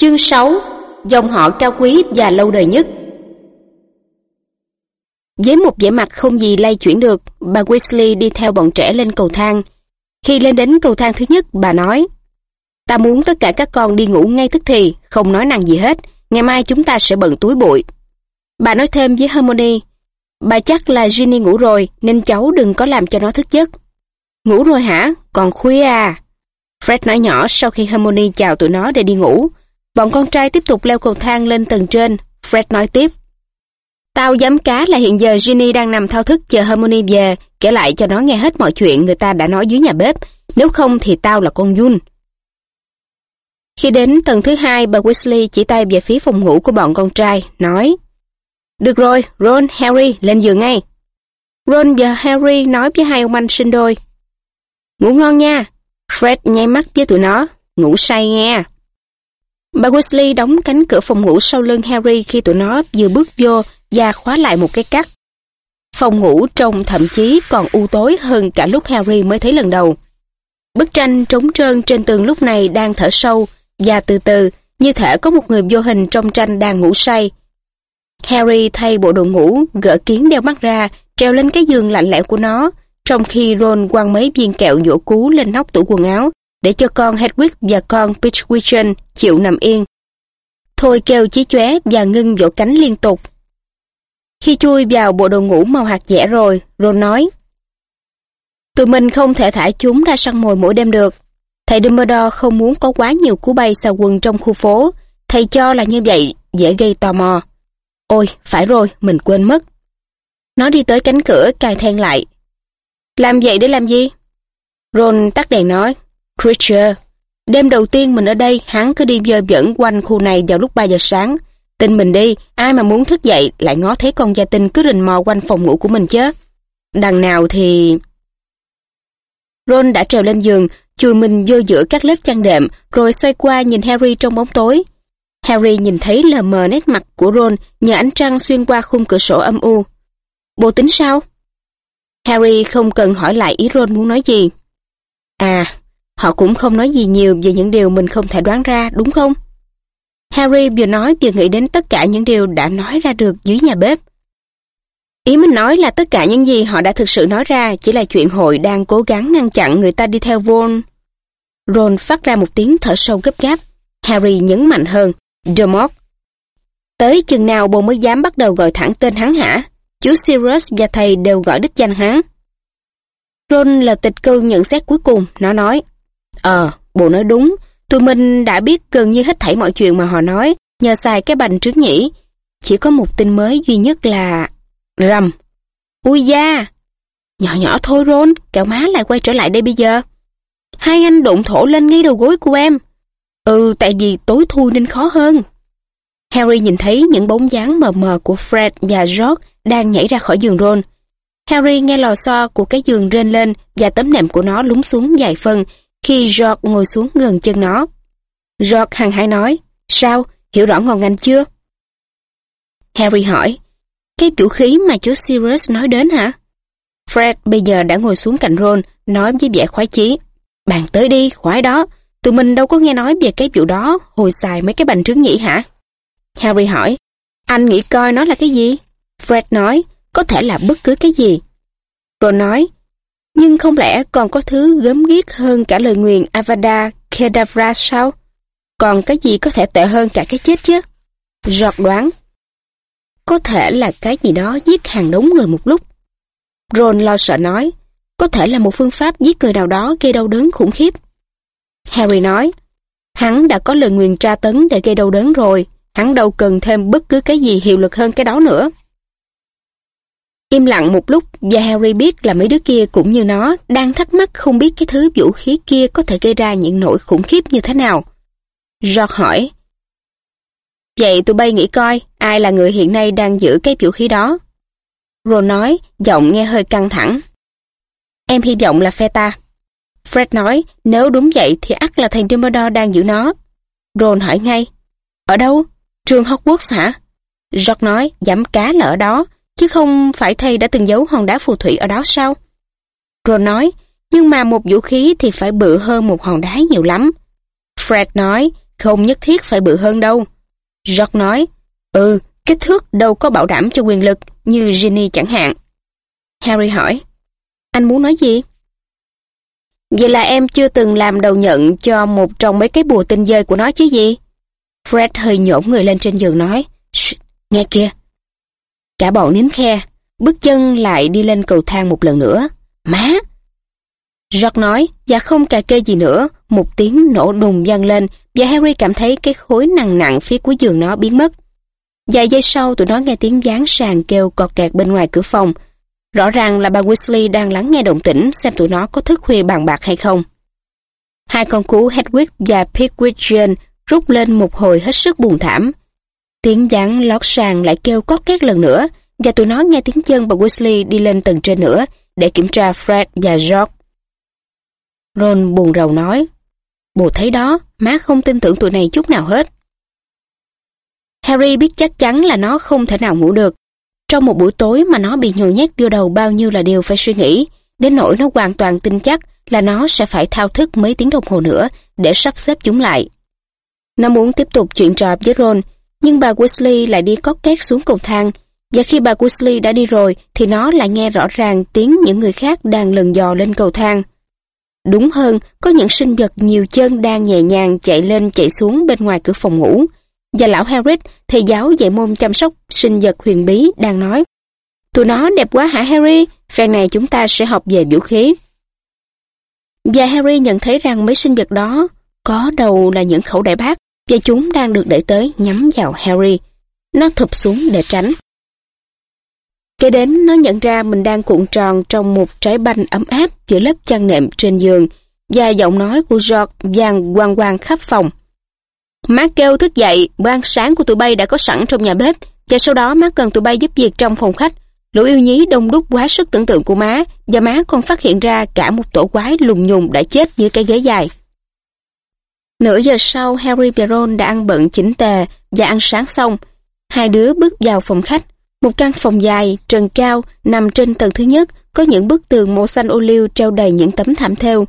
Chương 6 Dòng họ cao quý và lâu đời nhất Với một vẻ mặt không gì lay chuyển được, bà Weasley đi theo bọn trẻ lên cầu thang. Khi lên đến cầu thang thứ nhất, bà nói Ta muốn tất cả các con đi ngủ ngay tức thì, không nói năng gì hết. Ngày mai chúng ta sẽ bận túi bụi. Bà nói thêm với Harmony Bà chắc là Ginny ngủ rồi, nên cháu đừng có làm cho nó thức giấc. Ngủ rồi hả? Còn khuya à? Fred nói nhỏ sau khi Harmony chào tụi nó để đi ngủ. Bọn con trai tiếp tục leo cầu thang lên tầng trên. Fred nói tiếp. Tao dám cá là hiện giờ Ginny đang nằm thao thức chờ Harmony về, kể lại cho nó nghe hết mọi chuyện người ta đã nói dưới nhà bếp. Nếu không thì tao là con Jun. Khi đến tầng thứ hai, bà Weasley chỉ tay về phía phòng ngủ của bọn con trai, nói Được rồi, Ron, Harry, lên giường ngay. Ron và Harry nói với hai ông anh sinh đôi. Ngủ ngon nha. Fred nháy mắt với tụi nó, ngủ say nghe. Bà Weasley đóng cánh cửa phòng ngủ sau lưng Harry khi tụi nó vừa bước vô và khóa lại một cái cắt. Phòng ngủ trông thậm chí còn u tối hơn cả lúc Harry mới thấy lần đầu. Bức tranh trống trơn trên tường lúc này đang thở sâu và từ từ như thể có một người vô hình trong tranh đang ngủ say. Harry thay bộ đồ ngủ, gỡ kiến đeo mắt ra, treo lên cái giường lạnh lẽo của nó, trong khi Ron quăng mấy viên kẹo dỗ cú lên nóc tủ quần áo để cho con Hedwig và con Pitchwichen chịu nằm yên. Thôi kêu chí chóe và ngưng vỗ cánh liên tục. Khi chui vào bộ đồ ngủ màu hạt dẻ rồi, Ron nói Tụi mình không thể thả chúng ra săn mồi mỗi đêm được. Thầy Dumbledore không muốn có quá nhiều cú bay xà quần trong khu phố. Thầy cho là như vậy, dễ gây tò mò. Ôi, phải rồi, mình quên mất. Nó đi tới cánh cửa, cài then lại. Làm vậy để làm gì? Ron tắt đèn nói. Creature, đêm đầu tiên mình ở đây, hắn cứ đi dơ dẫn quanh khu này vào lúc 3 giờ sáng. Tin mình đi, ai mà muốn thức dậy lại ngó thấy con gia tinh cứ rình mò quanh phòng ngủ của mình chứ. Đằng nào thì... Ron đã trèo lên giường, chui mình vô giữa các lớp chăn đệm, rồi xoay qua nhìn Harry trong bóng tối. Harry nhìn thấy lờ mờ nét mặt của Ron nhờ ánh trăng xuyên qua khung cửa sổ âm u. Bộ tính sao? Harry không cần hỏi lại ý Ron muốn nói gì. À, họ cũng không nói gì nhiều về những điều mình không thể đoán ra, đúng không? Harry vừa nói vừa nghĩ đến tất cả những điều đã nói ra được dưới nhà bếp. Ý mình nói là tất cả những gì họ đã thực sự nói ra chỉ là chuyện hội đang cố gắng ngăn chặn người ta đi theo Vaughn. Ron phát ra một tiếng thở sâu gấp gáp. Harry nhấn mạnh hơn. Dermot. Tới chừng nào bồ mới dám bắt đầu gọi thẳng tên hắn hả? Chú Sirius và thầy đều gọi đích danh hắn. Ron là tịch cư nhận xét cuối cùng, nó nói. Ờ, bộ nói đúng, tụi mình đã biết gần như hết thảy mọi chuyện mà họ nói, nhờ xài cái bành trước nhỉ. Chỉ có một tin mới duy nhất là... Rầm. Ui da! Nhỏ nhỏ thôi Ron, kẹo má lại quay trở lại đây bây giờ. Hai anh đụng thổ lên ngay đầu gối của em. Ừ, tại vì tối thui nên khó hơn. Harry nhìn thấy những bóng dáng mờ mờ của Fred và George đang nhảy ra khỏi giường Ron. Harry nghe lò xo của cái giường rên lên và tấm nệm của nó lúng xuống vài phân khi George ngồi xuống gần chân nó. George hằng hải nói, sao, hiểu rõ ngọn ngành chưa? Harry hỏi, cái vũ khí mà chú Sirius nói đến hả? Fred bây giờ đã ngồi xuống cạnh Ron, nói với vẻ khoái chí. Bạn tới đi, khoái đó. Tụi mình đâu có nghe nói về cái vụ đó hồi xài mấy cái bành trứng nhỉ hả? Harry hỏi, anh nghĩ coi nó là cái gì? Fred nói, có thể là bất cứ cái gì. Ron nói, nhưng không lẽ còn có thứ gớm ghiếc hơn cả lời nguyền Avada Kedavra sao? Còn cái gì có thể tệ hơn cả cái chết chứ? Giọt đoán, có thể là cái gì đó giết hàng đống người một lúc. Ron lo sợ nói, có thể là một phương pháp giết người nào đó gây đau đớn khủng khiếp. Harry nói, hắn đã có lời nguyền tra tấn để gây đau đớn rồi, hắn đâu cần thêm bất cứ cái gì hiệu lực hơn cái đó nữa. Im lặng một lúc và Harry biết là mấy đứa kia cũng như nó đang thắc mắc không biết cái thứ vũ khí kia có thể gây ra những nỗi khủng khiếp như thế nào. George hỏi, Vậy tụi bay nghĩ coi, ai là người hiện nay đang giữ cái vũ khí đó? Ron nói, giọng nghe hơi căng thẳng. Em hy vọng là phe ta. Fred nói, nếu đúng vậy thì ắt là thầy Dumbledore đang giữ nó. Ron hỏi ngay, ở đâu? Trường Hogwarts hả? George nói, giảm cá là ở đó, chứ không phải thầy đã từng giấu hòn đá phù thủy ở đó sao? Ron nói, nhưng mà một vũ khí thì phải bự hơn một hòn đá nhiều lắm. Fred nói, không nhất thiết phải bự hơn đâu. George nói, ừ, kích thước đâu có bảo đảm cho quyền lực như Ginny chẳng hạn. Harry hỏi, anh muốn nói gì? Vậy là em chưa từng làm đầu nhận cho một trong mấy cái bùa tinh dơi của nó chứ gì? Fred hơi nhổn người lên trên giường nói, nghe kia. Cả bọn nín khe, bước chân lại đi lên cầu thang một lần nữa. Má! George nói, và không cà kê gì nữa, một tiếng nổ đùng vang lên và Harry cảm thấy cái khối nặng nặng phía cuối giường nó biến mất. Vài giây sau tụi nó nghe tiếng gián sàn kêu cọt kẹt bên ngoài cửa phòng. Rõ ràng là bà Weasley đang lắng nghe động tĩnh xem tụi nó có thức khuya bàn bạc hay không. Hai con cú Hedwig và Pigwidgeon rút lên một hồi hết sức buồn thảm. Tiếng giảng lót sàn lại kêu cót két lần nữa và tụi nó nghe tiếng chân bà Weasley đi lên tầng trên nữa để kiểm tra Fred và George. Ron buồn rầu nói, bồ thấy đó, má không tin tưởng tụi này chút nào hết. Harry biết chắc chắn là nó không thể nào ngủ được. Trong một buổi tối mà nó bị nhồi nhét vô đầu bao nhiêu là điều phải suy nghĩ, đến nỗi nó hoàn toàn tin chắc là nó sẽ phải thao thức mấy tiếng đồng hồ nữa để sắp xếp chúng lại. Nó muốn tiếp tục chuyện trò với Ron, nhưng bà Weasley lại đi cót két xuống cầu thang, và khi bà Weasley đã đi rồi thì nó lại nghe rõ ràng tiếng những người khác đang lần dò lên cầu thang. Đúng hơn, có những sinh vật nhiều chân đang nhẹ nhàng chạy lên chạy xuống bên ngoài cửa phòng ngủ. Và lão Harris thầy giáo dạy môn chăm sóc sinh vật huyền bí, đang nói Tụi nó đẹp quá hả Harry? Phen này chúng ta sẽ học về vũ khí. Và Harry nhận thấy rằng mấy sinh vật đó có đầu là những khẩu đại bác và chúng đang được đẩy tới nhắm vào Harry. Nó thụp xuống để tránh. Kế đến nó nhận ra mình đang cuộn tròn trong một trái banh ấm áp giữa lớp chăn nệm trên giường và giọng nói của George vang quang quang khắp phòng. Má kêu thức dậy, bữa ăn sáng của tụi bay đã có sẵn trong nhà bếp và sau đó má cần tụi bay giúp việc trong phòng khách. Lũ yêu nhí đông đúc quá sức tưởng tượng của má và má còn phát hiện ra cả một tổ quái lùng nhùng đã chết dưới cái ghế dài. Nửa giờ sau, Harry và Ron đã ăn bận chỉnh tề và ăn sáng xong. Hai đứa bước vào phòng khách. Một căn phòng dài, trần cao, nằm trên tầng thứ nhất, có những bức tường màu xanh ô liu treo đầy những tấm thảm thêu.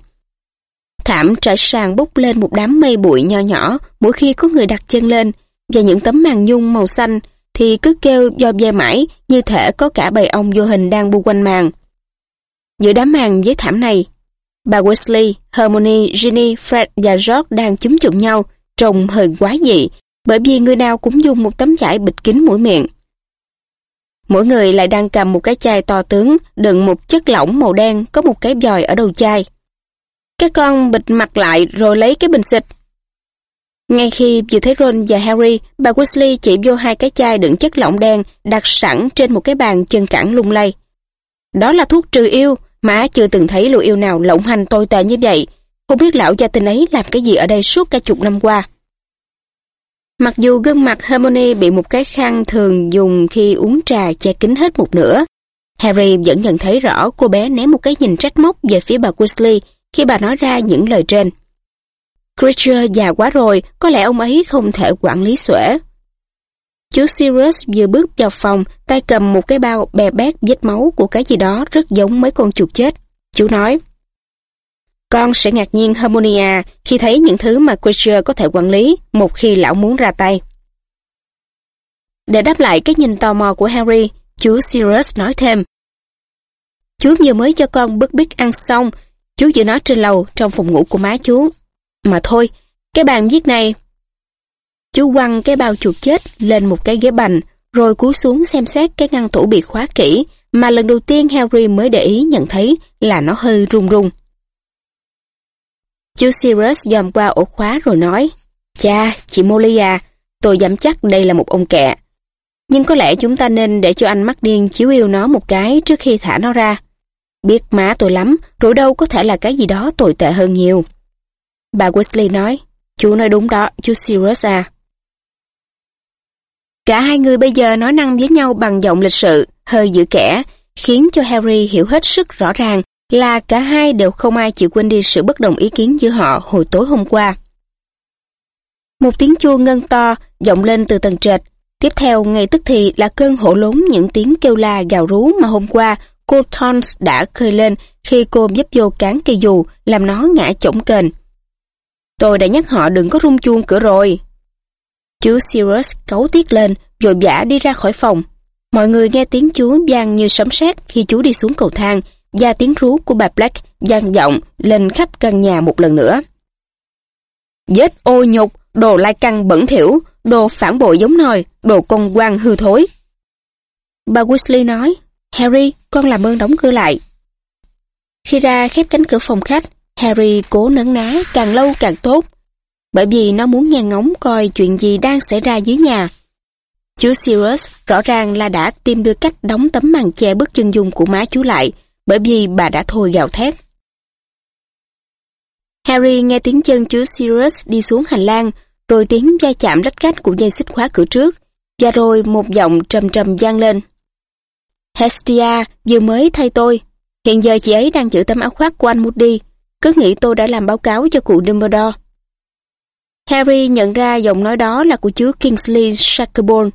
Thảm trải sàn bốc lên một đám mây bụi nho nhỏ mỗi khi có người đặt chân lên, và những tấm màn nhung màu xanh thì cứ kêu do ve mãi như thể có cả bầy ong vô hình đang bu quanh màn. Giữa đám màn với thảm này, bà Wesley, Hermione, Ginny, Fred và George đang chúm chụm nhau, trông hơi quá dị, bởi vì người nào cũng dùng một tấm vải bịt kín mũi miệng. Mỗi người lại đang cầm một cái chai to tướng, đựng một chất lỏng màu đen có một cái vòi ở đầu chai. Các con bịt mặt lại rồi lấy cái bình xịt. Ngay khi vừa thấy Ron và Harry, bà Weasley chỉ vô hai cái chai đựng chất lỏng đen đặt sẵn trên một cái bàn chân cẳng lung lay. Đó là thuốc trừ yêu, mà chưa từng thấy lũ yêu nào lộng hành tồi tệ như vậy. Không biết lão gia tinh ấy làm cái gì ở đây suốt cả chục năm qua. Mặc dù gương mặt Hermione bị một cái khăn thường dùng khi uống trà che kín hết một nửa, Harry vẫn nhận thấy rõ cô bé ném một cái nhìn trách móc về phía bà Weasley khi bà nói ra những lời trên. Creature già quá rồi, có lẽ ông ấy không thể quản lý xuể. Chú Sirius vừa bước vào phòng, tay cầm một cái bao bè bét vết máu của cái gì đó rất giống mấy con chuột chết. Chú nói, con sẽ ngạc nhiên Harmonia khi thấy những thứ mà Creature có thể quản lý một khi lão muốn ra tay. Để đáp lại cái nhìn tò mò của Harry, chú Sirius nói thêm. Chú vừa mới cho con bức bích ăn xong, chú giữ nó trên lầu trong phòng ngủ của má chú. Mà thôi, cái bàn viết này. Chú quăng cái bao chuột chết lên một cái ghế bành, rồi cúi xuống xem xét cái ngăn tủ bị khóa kỹ, mà lần đầu tiên Harry mới để ý nhận thấy là nó hơi rung rung. Chú Sirius dòm qua ổ khóa rồi nói, Cha, chị Molly à, tôi dám chắc đây là một ông kẹ. Nhưng có lẽ chúng ta nên để cho anh mắc điên chiếu yêu nó một cái trước khi thả nó ra. Biết má tôi lắm, rồi đâu có thể là cái gì đó tồi tệ hơn nhiều. Bà Wesley nói, chú nói đúng đó, chú Sirius à. Cả hai người bây giờ nói năng với nhau bằng giọng lịch sự, hơi giữ kẻ, khiến cho Harry hiểu hết sức rõ ràng là cả hai đều không ai chịu quên đi sự bất đồng ý kiến giữa họ hồi tối hôm qua. Một tiếng chuông ngân to vọng lên từ tầng trệt. Tiếp theo ngay tức thì là cơn hổ lốn những tiếng kêu la gào rú mà hôm qua cô Tons đã khơi lên khi cô giúp vô cán cây dù làm nó ngã chổng kềnh. Tôi đã nhắc họ đừng có rung chuông cửa rồi. Chú Sirius cấu tiết lên, vội vã đi ra khỏi phòng. Mọi người nghe tiếng chú vang như sấm sét khi chú đi xuống cầu thang, và tiếng rú của bà Black vang vọng lên khắp căn nhà một lần nữa. Vết ô nhục, đồ lai căng bẩn thỉu, đồ phản bội giống nòi, đồ con quan hư thối. Bà Weasley nói, Harry, con làm ơn đóng cửa lại. Khi ra khép cánh cửa phòng khách, Harry cố nấn ná càng lâu càng tốt, bởi vì nó muốn nghe ngóng coi chuyện gì đang xảy ra dưới nhà. Chú Sirius rõ ràng là đã tìm được cách đóng tấm màn che bức chân dung của má chú lại, bởi vì bà đã thôi gào thét. Harry nghe tiếng chân chú Sirius đi xuống hành lang, rồi tiếng va chạm lách cách của dây xích khóa cửa trước, và rồi một giọng trầm trầm vang lên. Hestia vừa mới thay tôi. Hiện giờ chị ấy đang giữ tấm áo khoác của anh Moody, cứ nghĩ tôi đã làm báo cáo cho cụ Dumbledore. Harry nhận ra giọng nói đó là của chú Kingsley Shacklebolt.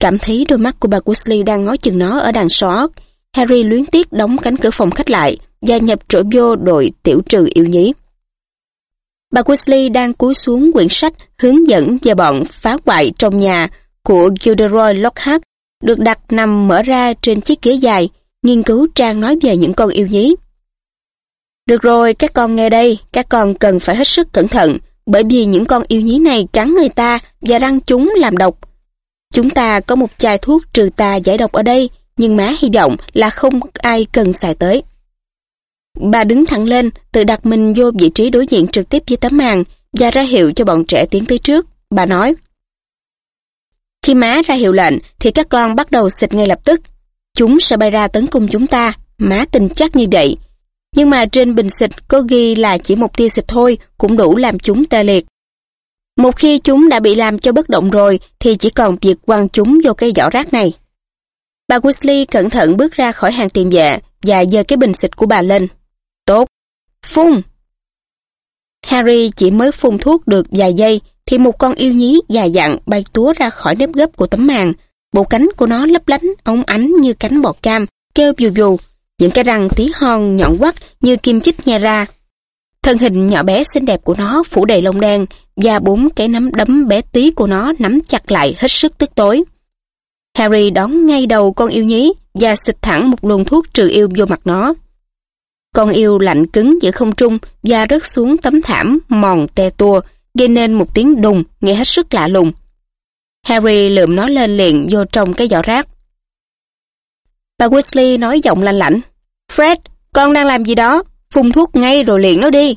Cảm thấy đôi mắt của bà Weasley đang ngó chừng nó ở đằng xó Harry luyến tiếc đóng cánh cửa phòng khách lại và nhập trỗi vô đội tiểu trừ yêu nhí. Bà Weasley đang cúi xuống quyển sách hướng dẫn về bọn phá hoại trong nhà của Gilderoy Lockhart được đặt nằm mở ra trên chiếc ghế dài, nghiên cứu trang nói về những con yêu nhí. Được rồi, các con nghe đây, các con cần phải hết sức cẩn thận, bởi vì những con yêu nhí này cắn người ta và răng chúng làm độc. Chúng ta có một chai thuốc trừ tà giải độc ở đây, nhưng má hy vọng là không ai cần xài tới. Bà đứng thẳng lên, tự đặt mình vô vị trí đối diện trực tiếp với tấm màn và ra hiệu cho bọn trẻ tiến tới trước. Bà nói, Khi má ra hiệu lệnh thì các con bắt đầu xịt ngay lập tức. Chúng sẽ bay ra tấn công chúng ta, má tin chắc như vậy. Nhưng mà trên bình xịt có ghi là chỉ một tia xịt thôi cũng đủ làm chúng tê liệt. Một khi chúng đã bị làm cho bất động rồi thì chỉ còn việc quăng chúng vô cái giỏ rác này. Bà Weasley cẩn thận bước ra khỏi hàng tiền vệ và giơ cái bình xịt của bà lên. Tốt. Phun! Harry chỉ mới phun thuốc được vài giây thì một con yêu nhí dài dặn bay túa ra khỏi nếp gấp của tấm màn. Bộ cánh của nó lấp lánh, ống ánh như cánh bọt cam, kêu dù dù. Những cái răng tí hon nhọn quắt như kim chích nha ra. Thân hình nhỏ bé xinh đẹp của nó phủ đầy lông đen và bốn cái nắm đấm bé tí của nó nắm chặt lại hết sức tức tối. Harry đón ngay đầu con yêu nhí và xịt thẳng một luồng thuốc trừ yêu vô mặt nó. Con yêu lạnh cứng giữa không trung và rớt xuống tấm thảm mòn te tua, gây nên một tiếng đùng nghe hết sức lạ lùng. Harry lượm nó lên liền vô trong cái giỏ rác. Bà Weasley nói giọng lanh lảnh. Fred, con đang làm gì đó? Phun thuốc ngay rồi liền nó đi.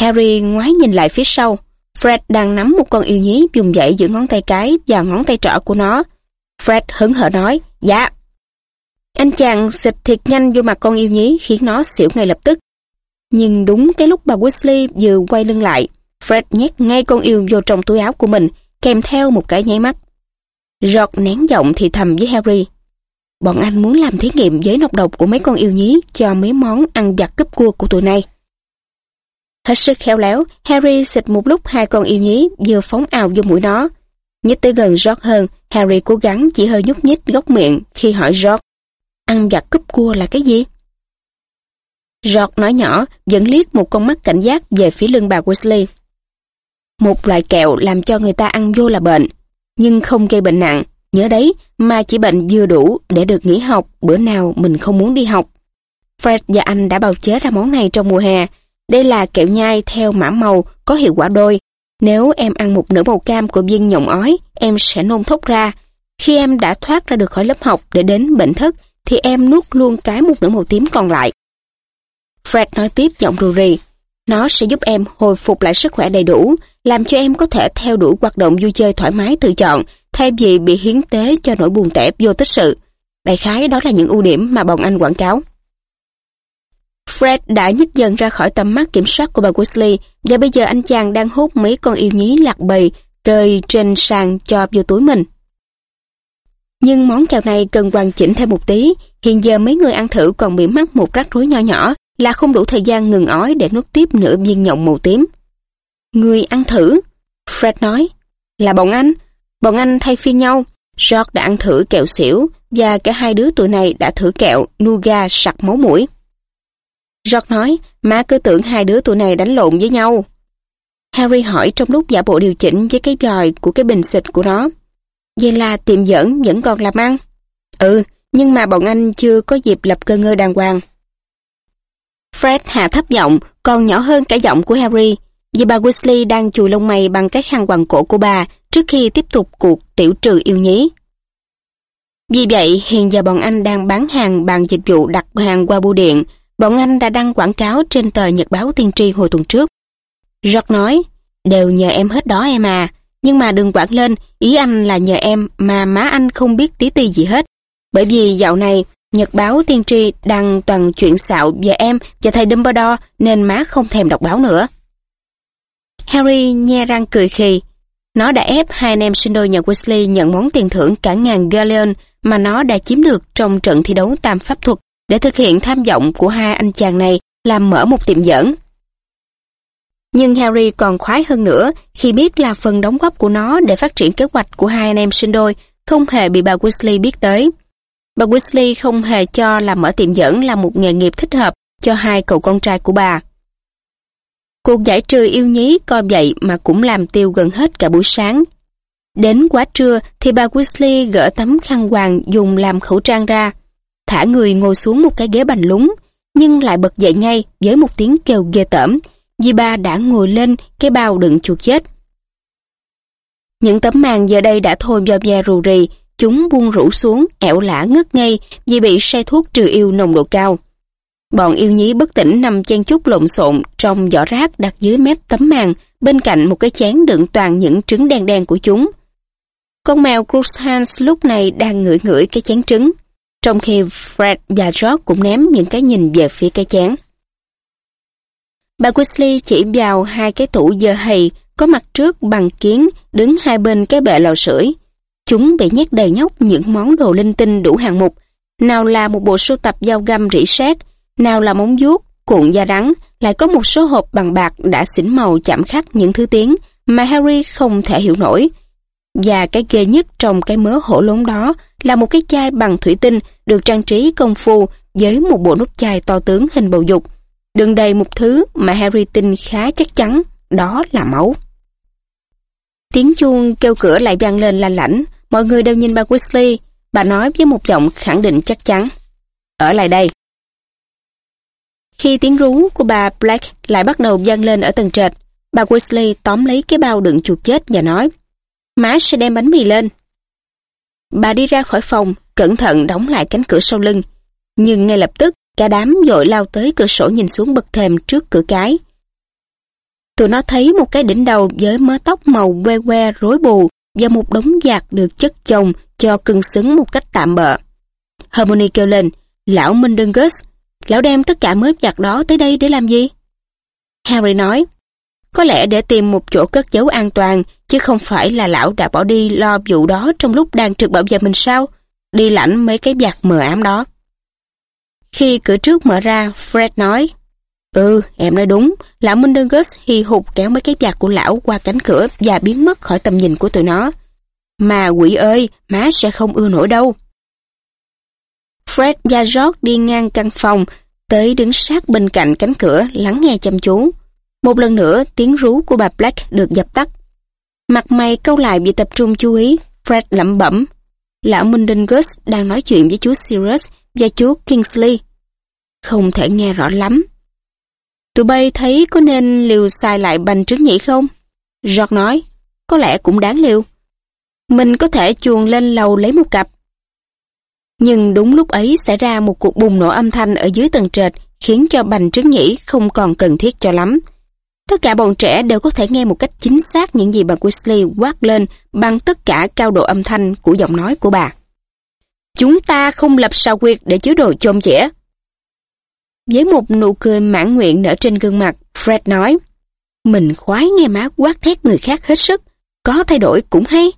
Harry ngoái nhìn lại phía sau. Fred đang nắm một con yêu nhí dùng dãy giữa ngón tay cái và ngón tay trỏ của nó. Fred hứng hở nói, dạ. Anh chàng xịt thiệt nhanh vô mặt con yêu nhí khiến nó xỉu ngay lập tức. Nhưng đúng cái lúc bà Weasley vừa quay lưng lại, Fred nhét ngay con yêu vô trong túi áo của mình, kèm theo một cái nháy mắt. George nén giọng thì thầm với Harry. Bọn anh muốn làm thí nghiệm với nọc độc của mấy con yêu nhí cho mấy món ăn vặt cúp cua của tụi này. Hết sức khéo léo, Harry xịt một lúc hai con yêu nhí vừa phóng ào vô mũi nó. Nhích tới gần George hơn, Harry cố gắng chỉ hơi nhúc nhích góc miệng khi hỏi George, ăn vặt cúp cua là cái gì? George nói nhỏ, vẫn liếc một con mắt cảnh giác về phía lưng bà Weasley. Một loại kẹo làm cho người ta ăn vô là bệnh, nhưng không gây bệnh nặng, nhớ đấy, mà chỉ bệnh vừa đủ để được nghỉ học bữa nào mình không muốn đi học. Fred và anh đã bào chế ra món này trong mùa hè. Đây là kẹo nhai theo mã màu, có hiệu quả đôi. Nếu em ăn một nửa màu cam của viên nhộng ói, em sẽ nôn thốc ra. Khi em đã thoát ra được khỏi lớp học để đến bệnh thất, thì em nuốt luôn cái một nửa màu tím còn lại. Fred nói tiếp giọng rù rì. Nó sẽ giúp em hồi phục lại sức khỏe đầy đủ, làm cho em có thể theo đuổi hoạt động vui chơi thoải mái tự chọn, thay vì bị hiến tế cho nỗi buồn tẻ vô tích sự. Đại khái đó là những ưu điểm mà bọn anh quảng cáo. Fred đã nhích dần ra khỏi tầm mắt kiểm soát của bà Weasley và bây giờ anh chàng đang hút mấy con yêu nhí lạc bầy rơi trên sàn cho vô túi mình. Nhưng món kẹo này cần hoàn chỉnh thêm một tí, hiện giờ mấy người ăn thử còn bị mắc một rắc rối nho nhỏ là không đủ thời gian ngừng ói để nuốt tiếp nửa viên nhộng màu tím. Người ăn thử, Fred nói, là bọn anh, bọn anh thay phiên nhau, George đã ăn thử kẹo xỉu và cả hai đứa tụi này đã thử kẹo Nuga sặc máu mũi. George nói, má cứ tưởng hai đứa tụi này đánh lộn với nhau. Harry hỏi trong lúc giả bộ điều chỉnh với cái vòi của cái bình xịt của nó. Vậy là tiệm dẫn vẫn còn làm ăn? Ừ, nhưng mà bọn anh chưa có dịp lập cơ ngơ đàng hoàng. Fred hạ thấp giọng, còn nhỏ hơn cả giọng của Harry, vì bà Weasley đang chùi lông mày bằng cái khăn quàng cổ của bà trước khi tiếp tục cuộc tiểu trừ yêu nhí. Vì vậy, hiện giờ bọn anh đang bán hàng bằng dịch vụ đặt hàng qua bưu điện. Bọn anh đã đăng quảng cáo trên tờ Nhật báo Tiên tri hồi tuần trước. George nói, đều nhờ em hết đó em à, nhưng mà đừng quảng lên, ý anh là nhờ em mà má anh không biết tí ti gì hết. Bởi vì dạo này, Nhật báo Tiên tri đăng toàn chuyện xạo về em và thầy Dumbledore nên má không thèm đọc báo nữa. Harry nhe răng cười khì. Nó đã ép hai anh em sinh đôi nhà Weasley nhận món tiền thưởng cả ngàn galleon mà nó đã chiếm được trong trận thi đấu tam pháp thuật để thực hiện tham vọng của hai anh chàng này làm mở một tiệm dẫn. Nhưng Harry còn khoái hơn nữa khi biết là phần đóng góp của nó để phát triển kế hoạch của hai anh em sinh đôi không hề bị bà Weasley biết tới. Bà Weasley không hề cho là mở tiệm dẫn là một nghề nghiệp thích hợp cho hai cậu con trai của bà. Cuộc giải trừ yêu nhí coi vậy mà cũng làm tiêu gần hết cả buổi sáng. Đến quá trưa thì bà Weasley gỡ tấm khăn hoàng dùng làm khẩu trang ra, thả người ngồi xuống một cái ghế bành lúng, nhưng lại bật dậy ngay với một tiếng kêu ghê tởm, vì bà đã ngồi lên cái bao đựng chuột chết. Những tấm màn giờ đây đã thôi do ve rù rì, chúng buông rủ xuống, ẻo lả ngất ngây vì bị say thuốc trừ yêu nồng độ cao. Bọn yêu nhí bất tỉnh nằm chen chúc lộn xộn trong giỏ rác đặt dưới mép tấm màn bên cạnh một cái chén đựng toàn những trứng đen đen của chúng. Con mèo Hans lúc này đang ngửi ngửi cái chén trứng, trong khi Fred và George cũng ném những cái nhìn về phía cái chén. Bà Weasley chỉ vào hai cái tủ dơ hầy có mặt trước bằng kiến đứng hai bên cái bệ lò sưởi. Chúng bị nhét đầy nhóc những món đồ linh tinh đủ hàng mục, nào là một bộ sưu tập dao găm rỉ sét, nào là móng vuốt, cuộn da rắn, lại có một số hộp bằng bạc đã xỉn màu chạm khắc những thứ tiếng mà Harry không thể hiểu nổi. Và cái ghê nhất trong cái mớ hổ lốn đó là một cái chai bằng thủy tinh được trang trí công phu với một bộ nút chai to tướng hình bầu dục, đựng đầy một thứ mà Harry tin khá chắc chắn, đó là máu. Tiếng chuông kêu cửa lại vang lên lanh lảnh, mọi người đều nhìn bà Weasley, bà nói với một giọng khẳng định chắc chắn. Ở lại đây. Khi tiếng rú của bà Black lại bắt đầu vang lên ở tầng trệt, bà Weasley tóm lấy cái bao đựng chuột chết và nói Má sẽ đem bánh mì lên. Bà đi ra khỏi phòng, cẩn thận đóng lại cánh cửa sau lưng. Nhưng ngay lập tức, cả đám dội lao tới cửa sổ nhìn xuống bậc thềm trước cửa cái. Tụi nó thấy một cái đỉnh đầu với mớ tóc màu que que rối bù và một đống giạc được chất chồng cho cưng xứng một cách tạm bợ. Hermione kêu lên, lão Mundungus, lão đem tất cả mớ giặt đó tới đây để làm gì? Harry nói, có lẽ để tìm một chỗ cất giấu an toàn, chứ không phải là lão đã bỏ đi lo vụ đó trong lúc đang trực bảo vệ mình sao? Đi lãnh mấy cái giặt mờ ám đó. Khi cửa trước mở ra, Fred nói, Ừ, em nói đúng, lão Mundungus hi hụt kéo mấy cái giặt của lão qua cánh cửa và biến mất khỏi tầm nhìn của tụi nó. Mà quỷ ơi, má sẽ không ưa nổi đâu. Fred và George đi ngang căn phòng, tới đứng sát bên cạnh cánh cửa lắng nghe chăm chú. Một lần nữa, tiếng rú của bà Black được dập tắt. Mặt mày câu lại bị tập trung chú ý, Fred lẩm bẩm. Lão Mundungus đang nói chuyện với chú Sirius và chú Kingsley. Không thể nghe rõ lắm. Tụi bay thấy có nên liều xài lại bành trứng nhỉ không? George nói, có lẽ cũng đáng liều. Mình có thể chuồn lên lầu lấy một cặp. Nhưng đúng lúc ấy xảy ra một cuộc bùng nổ âm thanh ở dưới tầng trệt khiến cho bành trứng nhĩ không còn cần thiết cho lắm. Tất cả bọn trẻ đều có thể nghe một cách chính xác những gì bà Weasley quát lên bằng tất cả cao độ âm thanh của giọng nói của bà. Chúng ta không lập sao quyệt để chứa đồ chôm chĩa. Với một nụ cười mãn nguyện nở trên gương mặt, Fred nói, mình khoái nghe má quát thét người khác hết sức, có thay đổi cũng hay.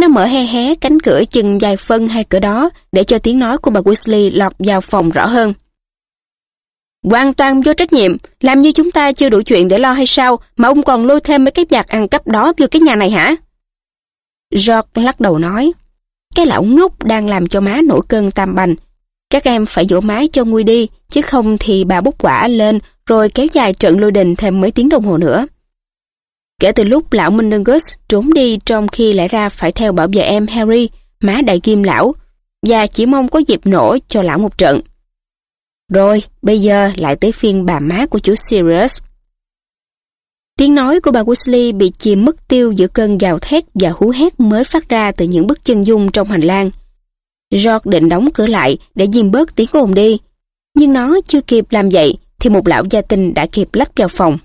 Nó mở hé hé cánh cửa chừng dài phân hai cửa đó để cho tiếng nói của bà Weasley lọt vào phòng rõ hơn. Hoàn toàn vô trách nhiệm, làm như chúng ta chưa đủ chuyện để lo hay sao mà ông còn lôi thêm mấy cái giặc ăn cắp đó vô cái nhà này hả? George lắc đầu nói, cái lão ngốc đang làm cho má nổi cơn tam bành. Các em phải dỗ má cho nguôi đi, chứ không thì bà bút quả lên rồi kéo dài trận lôi đình thêm mấy tiếng đồng hồ nữa. Kể từ lúc lão Mundungus trốn đi trong khi lẽ ra phải theo bảo vệ em Harry, má đại kim lão, và chỉ mong có dịp nổ cho lão một trận. Rồi, bây giờ lại tới phiên bà má của chú Sirius. Tiếng nói của bà Weasley bị chìm mất tiêu giữa cơn gào thét và hú hét mới phát ra từ những bức chân dung trong hành lang. George định đóng cửa lại để dìm bớt tiếng ồn đi, nhưng nó chưa kịp làm vậy thì một lão gia tinh đã kịp lách vào phòng.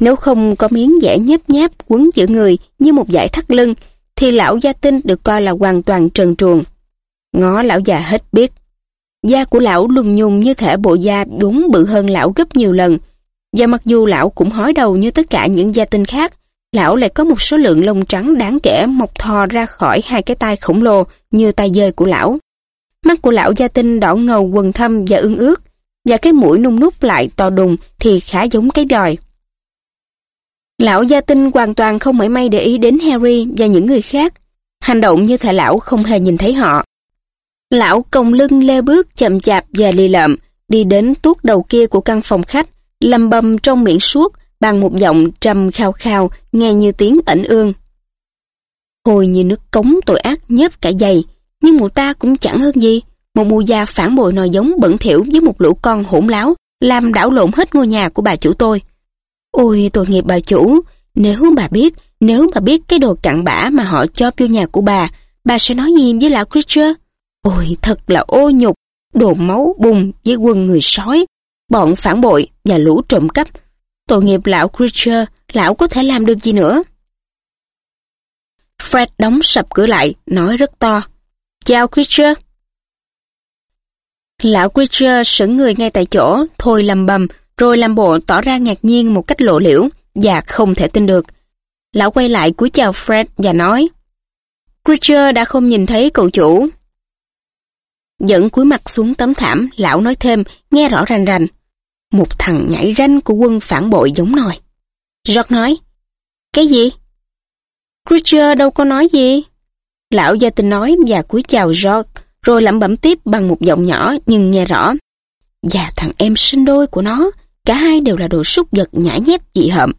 Nếu không có miếng vẽ nhấp nháp quấn giữa người như một dải thắt lưng, thì lão gia tinh được coi là hoàn toàn trần truồng. Ngó lão già hết biết. Da của lão lùng nhùng như thể bộ da đúng bự hơn lão gấp nhiều lần. Và mặc dù lão cũng hói đầu như tất cả những gia tinh khác, lão lại có một số lượng lông trắng đáng kể mọc thò ra khỏi hai cái tai khổng lồ như tai dơi của lão. Mắt của lão gia tinh đỏ ngầu quần thâm và ương ướt, và cái mũi nung nút lại to đùng thì khá giống cái đòi. Lão gia tinh hoàn toàn không mảy may để ý đến Harry và những người khác. Hành động như thể lão không hề nhìn thấy họ. Lão còng lưng lê bước chậm chạp và lì lợm, đi đến tuốt đầu kia của căn phòng khách, lầm bầm trong miệng suốt bằng một giọng trầm khao khao, nghe như tiếng ẩn ương. Hồi như nước cống tội ác nhớp cả giày, nhưng mụ ta cũng chẳng hơn gì. Một mụ già phản bội nòi giống bẩn thỉu với một lũ con hỗn láo, làm đảo lộn hết ngôi nhà của bà chủ tôi. Ôi tội nghiệp bà chủ, nếu bà biết, nếu bà biết cái đồ cặn bã mà họ cho vô nhà của bà, bà sẽ nói gì với lão Creature? Ôi thật là ô nhục, đồ máu bùng với quân người sói, bọn phản bội và lũ trộm cắp. Tội nghiệp lão Creature, lão có thể làm được gì nữa? Fred đóng sập cửa lại, nói rất to. Chào Creature. Lão Creature sững người ngay tại chỗ, thôi lầm bầm, rồi làm bộ tỏ ra ngạc nhiên một cách lộ liễu và không thể tin được. Lão quay lại cúi chào Fred và nói Creature đã không nhìn thấy cậu chủ. Dẫn cúi mặt xuống tấm thảm, lão nói thêm, nghe rõ rành rành. Một thằng nhảy ranh của quân phản bội giống nòi. George nói, cái gì? Creature đâu có nói gì. Lão gia tình nói và cúi chào George, rồi lẩm bẩm tiếp bằng một giọng nhỏ nhưng nghe rõ. Và thằng em sinh đôi của nó, cả hai đều là đồ súc vật nhãi nhép dị hợm.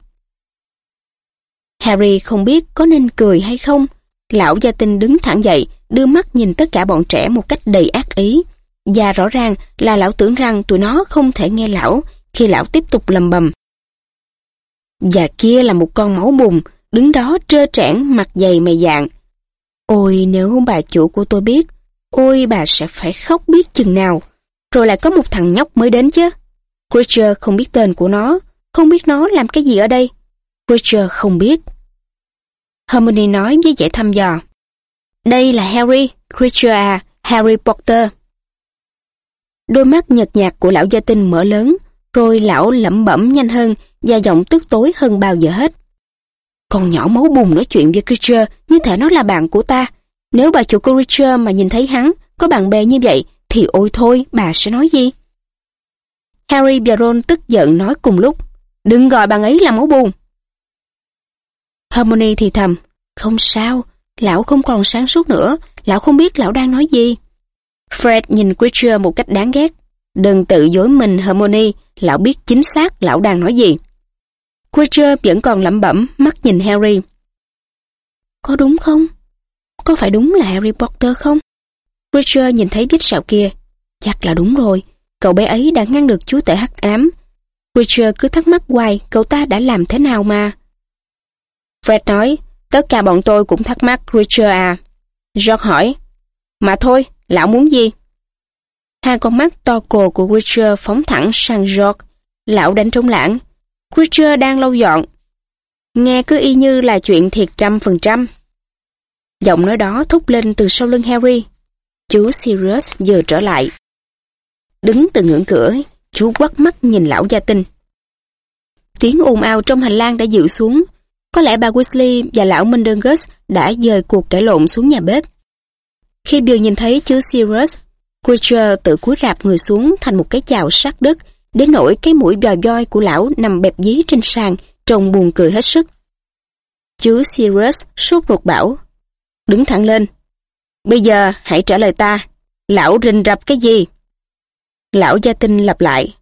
Harry không biết có nên cười hay không. Lão gia tinh đứng thẳng dậy, đưa mắt nhìn tất cả bọn trẻ một cách đầy ác ý. Và rõ ràng là lão tưởng rằng tụi nó không thể nghe lão khi lão tiếp tục lầm bầm. Và kia là một con máu bùn, đứng đó trơ trẽn mặt dày mày dạng. Ôi nếu bà chủ của tôi biết, ôi bà sẽ phải khóc biết chừng nào. Rồi lại có một thằng nhóc mới đến chứ. Creature không biết tên của nó, không biết nó làm cái gì ở đây. Creature không biết. Hermione nói với vẻ thăm dò. Đây là Harry, Creature à, Harry Potter. Đôi mắt nhợt nhạt của lão gia tinh mở lớn, rồi lão lẩm bẩm nhanh hơn và giọng tức tối hơn bao giờ hết. Con nhỏ máu bùn nói chuyện với Creature như thể nó là bạn của ta. Nếu bà chủ của Creature mà nhìn thấy hắn có bạn bè như vậy, thì ôi thôi, bà sẽ nói gì? Harry và Ron tức giận nói cùng lúc. Đừng gọi bạn ấy là máu bùn. Harmony thì thầm. Không sao, lão không còn sáng suốt nữa, lão không biết lão đang nói gì. Fred nhìn Creature một cách đáng ghét. Đừng tự dối mình Harmony, lão biết chính xác lão đang nói gì. Creature vẫn còn lẩm bẩm, mắt nhìn Harry. Có đúng không? Có phải đúng là Harry Potter không? Creature nhìn thấy vết sẹo kia. Chắc là đúng rồi, cậu bé ấy đã ngăn được chúa tể hắc ám. Richard cứ thắc mắc hoài cậu ta đã làm thế nào mà. Fred nói, tất cả bọn tôi cũng thắc mắc Richard à. George hỏi, mà thôi, lão muốn gì? Hai con mắt to cồ của Richard phóng thẳng sang George. Lão đánh trống lãng. Richard đang lau dọn. Nghe cứ y như là chuyện thiệt trăm phần trăm. Giọng nói đó thúc lên từ sau lưng Harry. Chú Sirius vừa trở lại. Đứng từ ngưỡng cửa, chú quắt mắt nhìn lão gia tinh. Tiếng ồn ào trong hành lang đã dịu xuống. Có lẽ bà Weasley và lão Mundungus đã dời cuộc cãi lộn xuống nhà bếp. Khi vừa nhìn thấy chú Sirius, Creature tự cúi rạp người xuống thành một cái chào sát đất, đến nỗi cái mũi bò voi của lão nằm bẹp dí trên sàn, trông buồn cười hết sức. Chú Sirius sốt ruột bảo, đứng thẳng lên. Bây giờ hãy trả lời ta, lão rình rập cái gì? Lão gia tinh lặp lại.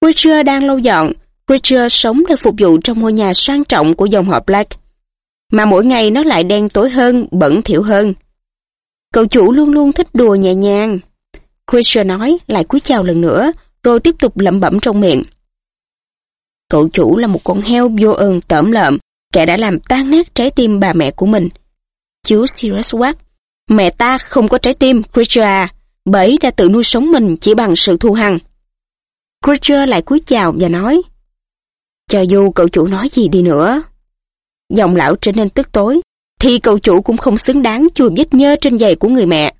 Creature đang lau dọn, Richard sống để phục vụ trong ngôi nhà sang trọng của dòng họ Black. Mà mỗi ngày nó lại đen tối hơn, bẩn thỉu hơn. Cậu chủ luôn luôn thích đùa nhẹ nhàng. Richard nói lại cúi chào lần nữa, rồi tiếp tục lẩm bẩm trong miệng. Cậu chủ là một con heo vô ơn tởm lợm, kẻ đã làm tan nát trái tim bà mẹ của mình. Chú Sirius quát, mẹ ta không có trái tim, Creature à, bởi đã tự nuôi sống mình chỉ bằng sự thù hằn. Creature lại cúi chào và nói, cho dù cậu chủ nói gì đi nữa. Giọng lão trở nên tức tối, thì cậu chủ cũng không xứng đáng chùi vết nhơ trên giày của người mẹ.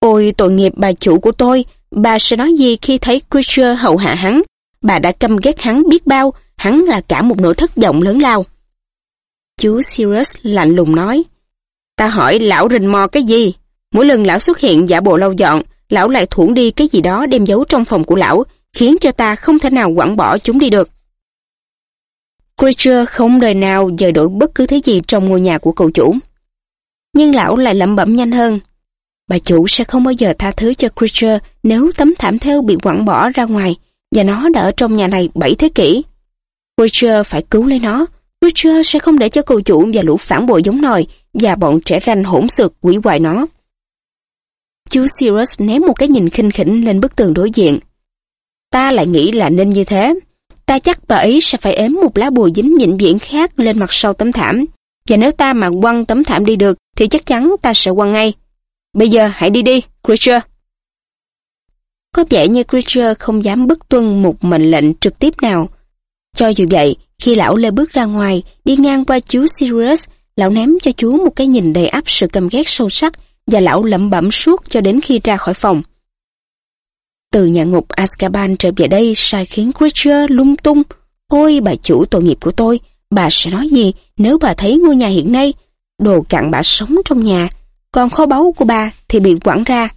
Ôi tội nghiệp bà chủ của tôi, bà sẽ nói gì khi thấy Creature hậu hạ hắn? Bà đã căm ghét hắn biết bao, hắn là cả một nỗi thất vọng lớn lao. Chú Sirius lạnh lùng nói, ta hỏi lão rình mò cái gì? Mỗi lần lão xuất hiện giả bộ lau dọn, lão lại thuẫn đi cái gì đó đem giấu trong phòng của lão, khiến cho ta không thể nào quẳng bỏ chúng đi được. Creature không đời nào dời đổi bất cứ thứ gì trong ngôi nhà của cậu chủ. Nhưng lão lại lẩm bẩm nhanh hơn. Bà chủ sẽ không bao giờ tha thứ cho Creature nếu tấm thảm theo bị quẳng bỏ ra ngoài và nó đã ở trong nhà này 7 thế kỷ. Creature phải cứu lấy nó. Creature sẽ không để cho cậu chủ và lũ phản bội giống nòi và bọn trẻ ranh hỗn xược quỷ hoài nó. Chú Sirius ném một cái nhìn khinh khỉnh lên bức tường đối diện. Ta lại nghĩ là nên như thế. Ta chắc bà ấy sẽ phải ếm một lá bùa dính vĩnh viễn khác lên mặt sau tấm thảm. Và nếu ta mà quăng tấm thảm đi được, thì chắc chắn ta sẽ quăng ngay. Bây giờ hãy đi đi, Creature. Có vẻ như Creature không dám bất tuân một mệnh lệnh trực tiếp nào. Cho dù vậy, khi lão lê bước ra ngoài, đi ngang qua chú Sirius, lão ném cho chú một cái nhìn đầy áp sự căm ghét sâu sắc và lão lẩm bẩm suốt cho đến khi ra khỏi phòng. Từ nhà ngục Azkaban trở về đây sai khiến Creature lung tung. Ôi bà chủ tội nghiệp của tôi, bà sẽ nói gì nếu bà thấy ngôi nhà hiện nay, đồ cặn bà sống trong nhà, còn kho báu của bà thì bị quẳng ra.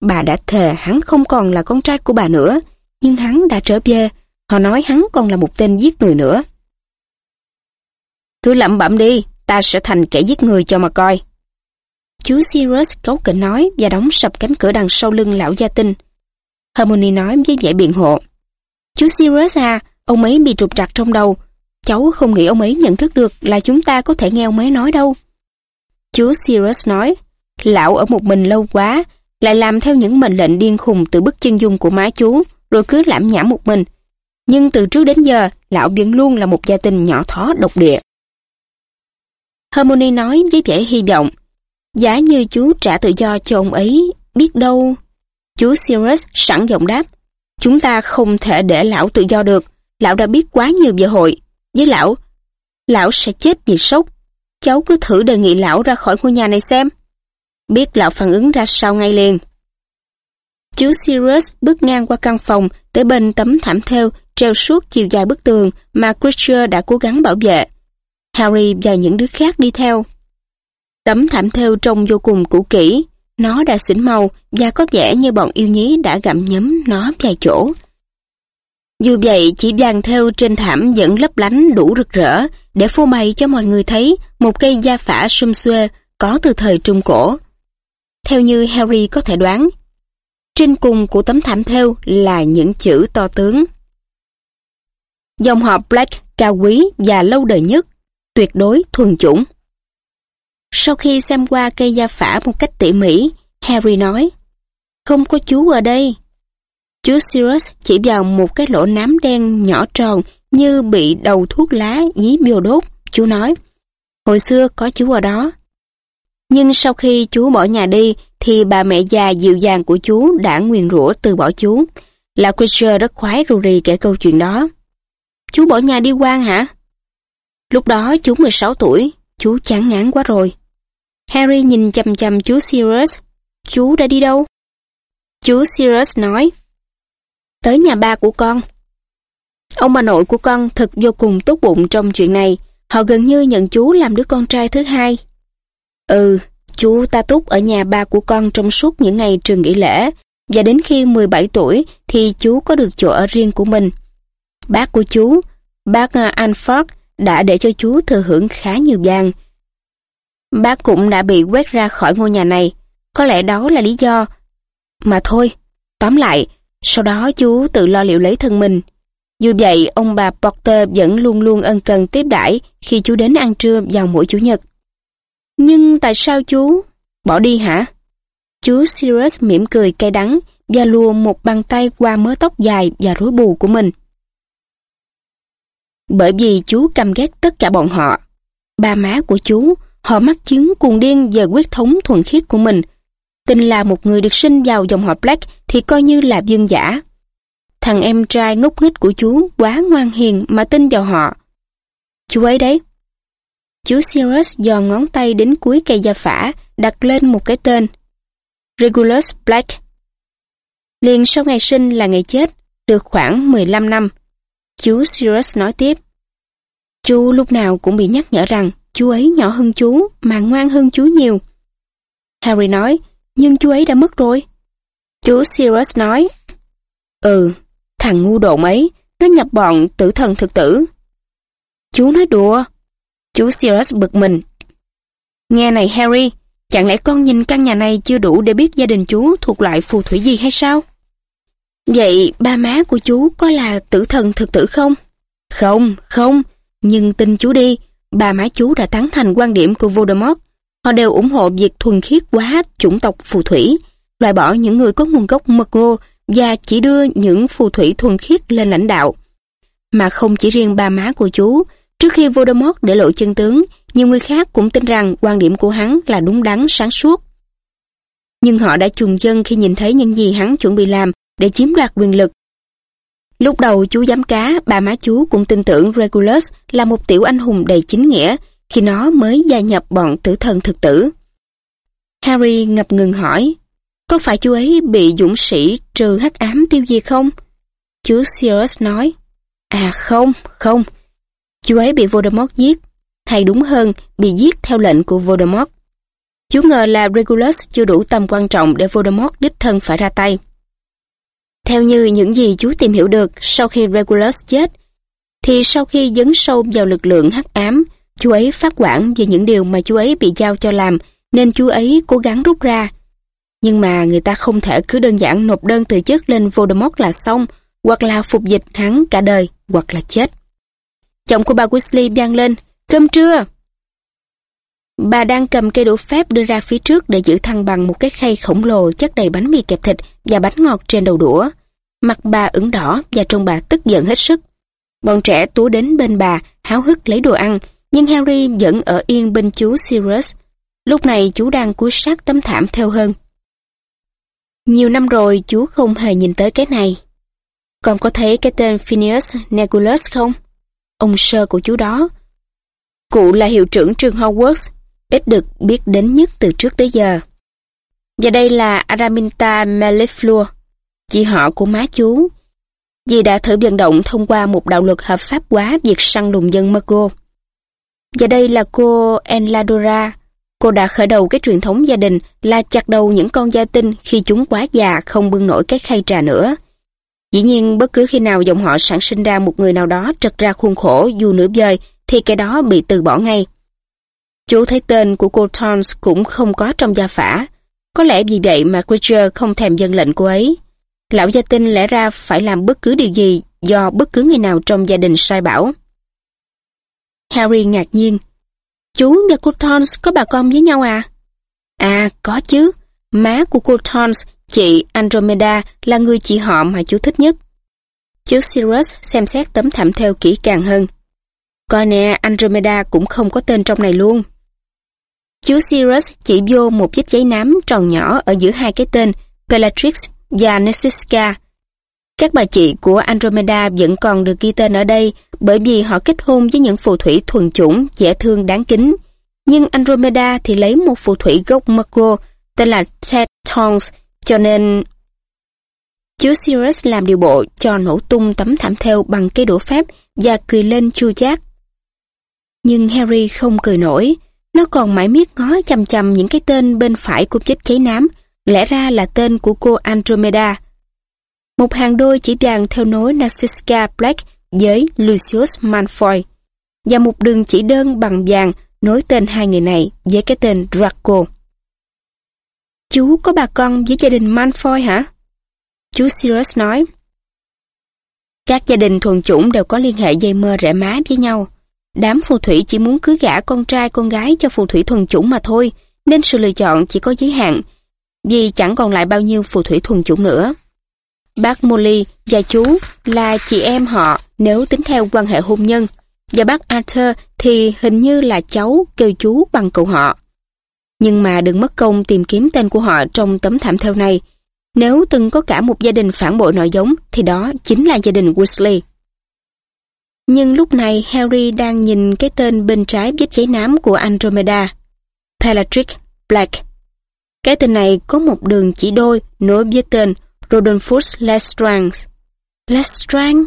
Bà đã thề hắn không còn là con trai của bà nữa, nhưng hắn đã trở về, họ nói hắn còn là một tên giết người nữa. Cứ lẩm bẩm đi, ta sẽ thành kẻ giết người cho mà coi. Chú Sirius cấu kỉnh nói và đóng sập cánh cửa đằng sau lưng lão gia tinh. Harmony nói với vẻ biện hộ. Chú Sirius à, ông ấy bị trục trặc trong đầu. Cháu không nghĩ ông ấy nhận thức được là chúng ta có thể nghe ông ấy nói đâu. Chú Sirius nói, lão ở một mình lâu quá, lại làm theo những mệnh lệnh điên khùng từ bức chân dung của má chú, rồi cứ lãm nhảm một mình. Nhưng từ trước đến giờ, lão vẫn luôn là một gia tình nhỏ thó độc địa. Harmony nói với vẻ hy vọng, giá như chú trả tự do cho ông ấy, biết đâu... Chú Sirius sẵn giọng đáp, chúng ta không thể để lão tự do được, lão đã biết quá nhiều về hội. Với lão, lão sẽ chết vì sốc. Cháu cứ thử đề nghị lão ra khỏi ngôi nhà này xem. Biết lão phản ứng ra sao ngay liền. Chú Sirius bước ngang qua căn phòng tới bên tấm thảm theo treo suốt chiều dài bức tường mà Creature đã cố gắng bảo vệ. Harry và những đứa khác đi theo. Tấm thảm theo trông vô cùng cũ kỹ, nó đã xỉn màu và có vẻ như bọn yêu nhí đã gặm nhấm nó vài chỗ. Dù vậy, chỉ dàn theo trên thảm vẫn lấp lánh đủ rực rỡ để phô bày cho mọi người thấy một cây gia phả sum xuê có từ thời Trung Cổ. Theo như Harry có thể đoán, trên cùng của tấm thảm theo là những chữ to tướng. Dòng họ Black cao quý và lâu đời nhất, tuyệt đối thuần chủng. Sau khi xem qua cây gia phả một cách tỉ mỉ, Harry nói, Không có chú ở đây. Chú Sirius chỉ vào một cái lỗ nám đen nhỏ tròn như bị đầu thuốc lá dí biêu đốt. Chú nói, hồi xưa có chú ở đó. Nhưng sau khi chú bỏ nhà đi, thì bà mẹ già dịu dàng của chú đã nguyền rủa từ bỏ chú. Là Quisher rất khoái rù rì kể câu chuyện đó. Chú bỏ nhà đi quan hả? Lúc đó chú 16 tuổi, chú chán ngán quá rồi. Harry nhìn chầm chầm chú Sirius. Chú đã đi đâu? Chú Sirius nói. Tới nhà ba của con. Ông bà nội của con thật vô cùng tốt bụng trong chuyện này. Họ gần như nhận chú làm đứa con trai thứ hai. Ừ, chú ta túc ở nhà ba của con trong suốt những ngày trường nghỉ lễ. Và đến khi 17 tuổi thì chú có được chỗ ở riêng của mình. Bác của chú, bác à, Anford, đã để cho chú thừa hưởng khá nhiều vàng. Bác cũng đã bị quét ra khỏi ngôi nhà này. Có lẽ đó là lý do. Mà thôi, tóm lại, sau đó chú tự lo liệu lấy thân mình. Dù vậy, ông bà Porter vẫn luôn luôn ân cần tiếp đãi khi chú đến ăn trưa vào mỗi Chủ nhật. Nhưng tại sao chú... Bỏ đi hả? Chú Sirius mỉm cười cay đắng và lùa một bàn tay qua mớ tóc dài và rối bù của mình. Bởi vì chú căm ghét tất cả bọn họ. Ba má của chú, họ mắc chứng cuồng điên về huyết thống thuần khiết của mình. Tin là một người được sinh vào dòng họ Black thì coi như là dương giả. Thằng em trai ngốc nghếch của chú quá ngoan hiền mà tin vào họ. Chú ấy đấy. Chú Sirius dò ngón tay đến cuối cây da phả, đặt lên một cái tên. Regulus Black. Liền sau ngày sinh là ngày chết, được khoảng 15 năm. Chú Sirius nói tiếp. Chú lúc nào cũng bị nhắc nhở rằng chú ấy nhỏ hơn chú mà ngoan hơn chú nhiều. Harry nói, nhưng chú ấy đã mất rồi. Chú Sirius nói, Ừ, thằng ngu độn ấy, nó nhập bọn tử thần thực tử. Chú nói đùa. Chú Sirius bực mình. Nghe này Harry, chẳng lẽ con nhìn căn nhà này chưa đủ để biết gia đình chú thuộc loại phù thủy gì hay sao? Vậy ba má của chú có là tử thần thực tử không? Không, không, nhưng tin chú đi, ba má chú đã tán thành quan điểm của Voldemort. Họ đều ủng hộ việc thuần khiết quá chủng tộc phù thủy, loại bỏ những người có nguồn gốc mật ngô và chỉ đưa những phù thủy thuần khiết lên lãnh đạo. Mà không chỉ riêng ba má của chú, trước khi Voldemort để lộ chân tướng, nhiều người khác cũng tin rằng quan điểm của hắn là đúng đắn sáng suốt. Nhưng họ đã trùng chân khi nhìn thấy những gì hắn chuẩn bị làm để chiếm đoạt quyền lực. Lúc đầu chú giám cá, bà má chú cũng tin tưởng Regulus là một tiểu anh hùng đầy chính nghĩa khi nó mới gia nhập bọn tử thần thực tử. Harry ngập ngừng hỏi, có phải chú ấy bị dũng sĩ trừ hắc ám tiêu diệt không? Chú Sirius nói, à không, không, chú ấy bị Voldemort giết, hay đúng hơn, bị giết theo lệnh của Voldemort. Chú ngờ là Regulus chưa đủ tầm quan trọng để Voldemort đích thân phải ra tay. Theo như những gì chú tìm hiểu được sau khi Regulus chết, thì sau khi dấn sâu vào lực lượng hắc ám, chú ấy phát quản về những điều mà chú ấy bị giao cho làm, nên chú ấy cố gắng rút ra. Nhưng mà người ta không thể cứ đơn giản nộp đơn từ chức lên Voldemort là xong, hoặc là phục dịch hắn cả đời, hoặc là chết. Giọng của bà Weasley vang lên, cơm trưa! Bà đang cầm cây đũa phép đưa ra phía trước để giữ thăng bằng một cái khay khổng lồ chất đầy bánh mì kẹp thịt và bánh ngọt trên đầu đũa. Mặt bà ửng đỏ và trông bà tức giận hết sức. Bọn trẻ túa đến bên bà, háo hức lấy đồ ăn, nhưng Harry vẫn ở yên bên chú Sirius. Lúc này chú đang cúi sát tấm thảm theo hơn. Nhiều năm rồi chú không hề nhìn tới cái này. Còn có thấy cái tên Phineas Negulus không? Ông sơ của chú đó. Cụ là hiệu trưởng trường Hogwarts ít được biết đến nhất từ trước tới giờ. Và đây là Araminta Malefleur, chị họ của má chú. Dì đã thử vận động thông qua một đạo luật hợp pháp hóa việc săn lùng dân Mago. Và đây là cô Enladora. Cô đã khởi đầu cái truyền thống gia đình là chặt đầu những con gia tinh khi chúng quá già không bưng nổi cái khay trà nữa. Dĩ nhiên, bất cứ khi nào dòng họ sản sinh ra một người nào đó trật ra khuôn khổ dù nửa vời, thì cái đó bị từ bỏ ngay. Chú thấy tên của cô Tons cũng không có trong gia phả. Có lẽ vì vậy mà Creature không thèm dân lệnh cô ấy. Lão gia tinh lẽ ra phải làm bất cứ điều gì do bất cứ người nào trong gia đình sai bảo. Harry ngạc nhiên. Chú và cô Tons có bà con với nhau à? À, có chứ. Má của cô Tons, chị Andromeda, là người chị họ mà chú thích nhất. Chú Sirius xem xét tấm thảm theo kỹ càng hơn. Coi nè, Andromeda cũng không có tên trong này luôn. Chú Sirius chỉ vô một chiếc giấy nám tròn nhỏ ở giữa hai cái tên Bellatrix và Nesiska. Các bà chị của Andromeda vẫn còn được ghi tên ở đây bởi vì họ kết hôn với những phù thủy thuần chủng, dễ thương đáng kính. Nhưng Andromeda thì lấy một phù thủy gốc Mago tên là Ted Tongs, cho nên... Chú Sirius làm điều bộ cho nổ tung tấm thảm theo bằng cây đũa phép và cười lên chua chát. Nhưng Harry không cười nổi, nó còn mãi miết ngó chằm chằm những cái tên bên phải của chiếc cháy nám, lẽ ra là tên của cô Andromeda. Một hàng đôi chỉ vàng theo nối Narcisca Black với Lucius Malfoy, và một đường chỉ đơn bằng vàng nối tên hai người này với cái tên Draco. Chú có bà con với gia đình Malfoy hả? Chú Sirius nói. Các gia đình thuần chủng đều có liên hệ dây mơ rễ má với nhau. Đám phù thủy chỉ muốn cưới gả con trai con gái cho phù thủy thuần chủng mà thôi, nên sự lựa chọn chỉ có giới hạn, vì chẳng còn lại bao nhiêu phù thủy thuần chủng nữa. Bác Molly và chú là chị em họ nếu tính theo quan hệ hôn nhân, và bác Arthur thì hình như là cháu kêu chú bằng cậu họ. Nhưng mà đừng mất công tìm kiếm tên của họ trong tấm thảm theo này. Nếu từng có cả một gia đình phản bội nội giống thì đó chính là gia đình Weasley. Nhưng lúc này Harry đang nhìn cái tên bên trái vết giấy nám của Andromeda. Bellatrix Black. Cái tên này có một đường chỉ đôi nối với tên Rodolphus Lestrange. Lestrange?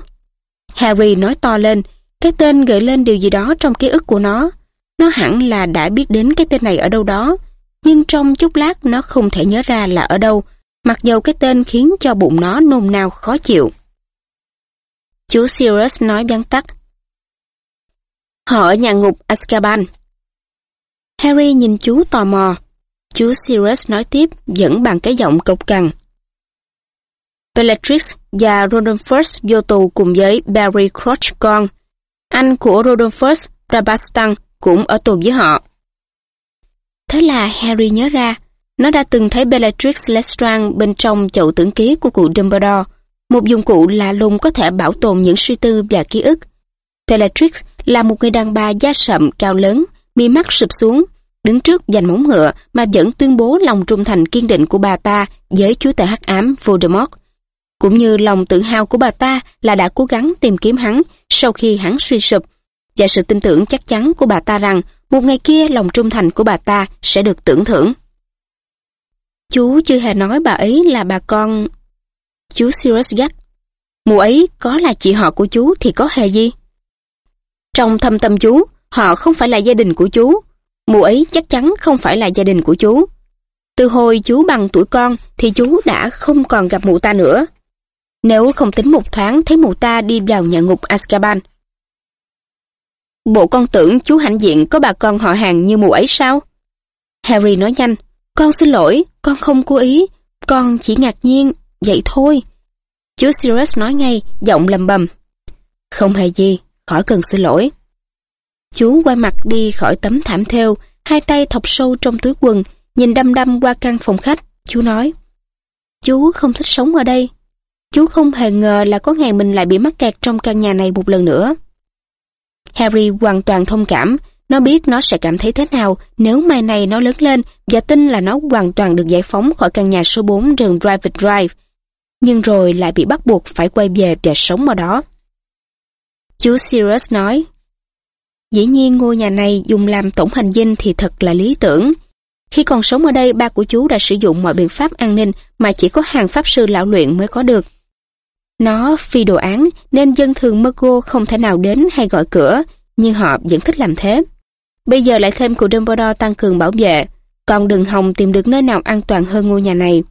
Harry nói to lên, cái tên gợi lên điều gì đó trong ký ức của nó. Nó hẳn là đã biết đến cái tên này ở đâu đó, nhưng trong chốc lát nó không thể nhớ ra là ở đâu, mặc dầu cái tên khiến cho bụng nó nôn nao khó chịu. Chú Sirius nói bắn tắt. Họ ở nhà ngục Azkaban. Harry nhìn chú tò mò. Chú Sirius nói tiếp, dẫn bằng cái giọng cộc cằn. Bellatrix và Rodolphus vô tù cùng với Barry Crouch con. Anh của Rodolphus, Rabastan, cũng ở tù với họ. Thế là Harry nhớ ra, nó đã từng thấy Bellatrix Lestrange bên trong chậu tưởng ký của cụ Dumbledore, một dụng cụ lạ lùng có thể bảo tồn những suy tư và ký ức. Bellatrix là một người đàn bà da sậm cao lớn, mi mắt sụp xuống, đứng trước giành móng ngựa mà vẫn tuyên bố lòng trung thành kiên định của bà ta với chúa tể hắc ám Voldemort. Cũng như lòng tự hào của bà ta là đã cố gắng tìm kiếm hắn sau khi hắn suy sụp, và sự tin tưởng chắc chắn của bà ta rằng một ngày kia lòng trung thành của bà ta sẽ được tưởng thưởng. Chú chưa hề nói bà ấy là bà con... Chú Sirius gắt. Mụ ấy có là chị họ của chú thì có hề gì? Trong thâm tâm chú, họ không phải là gia đình của chú. Mụ ấy chắc chắn không phải là gia đình của chú. Từ hồi chú bằng tuổi con thì chú đã không còn gặp mụ ta nữa. Nếu không tính một thoáng thấy mụ ta đi vào nhà ngục Azkaban. Bộ con tưởng chú hạnh diện có bà con họ hàng như mụ ấy sao? Harry nói nhanh, con xin lỗi, con không cố ý, con chỉ ngạc nhiên, vậy thôi. Chú Sirius nói ngay, giọng lầm bầm. Không hề gì, khỏi cần xin lỗi. Chú quay mặt đi khỏi tấm thảm theo, hai tay thọc sâu trong túi quần, nhìn đăm đăm qua căn phòng khách. Chú nói, chú không thích sống ở đây. Chú không hề ngờ là có ngày mình lại bị mắc kẹt trong căn nhà này một lần nữa. Harry hoàn toàn thông cảm, nó biết nó sẽ cảm thấy thế nào nếu mai này nó lớn lên và tin là nó hoàn toàn được giải phóng khỏi căn nhà số 4 đường drive Drive. Nhưng rồi lại bị bắt buộc phải quay về và sống ở đó. Chú Sirius nói, Dĩ nhiên ngôi nhà này dùng làm tổng hành dinh thì thật là lý tưởng. Khi còn sống ở đây, ba của chú đã sử dụng mọi biện pháp an ninh mà chỉ có hàng pháp sư lão luyện mới có được. Nó phi đồ án nên dân thường Mergo không thể nào đến hay gọi cửa, nhưng họ vẫn thích làm thế. Bây giờ lại thêm cụ Dumbledore tăng cường bảo vệ, còn đừng hòng tìm được nơi nào an toàn hơn ngôi nhà này.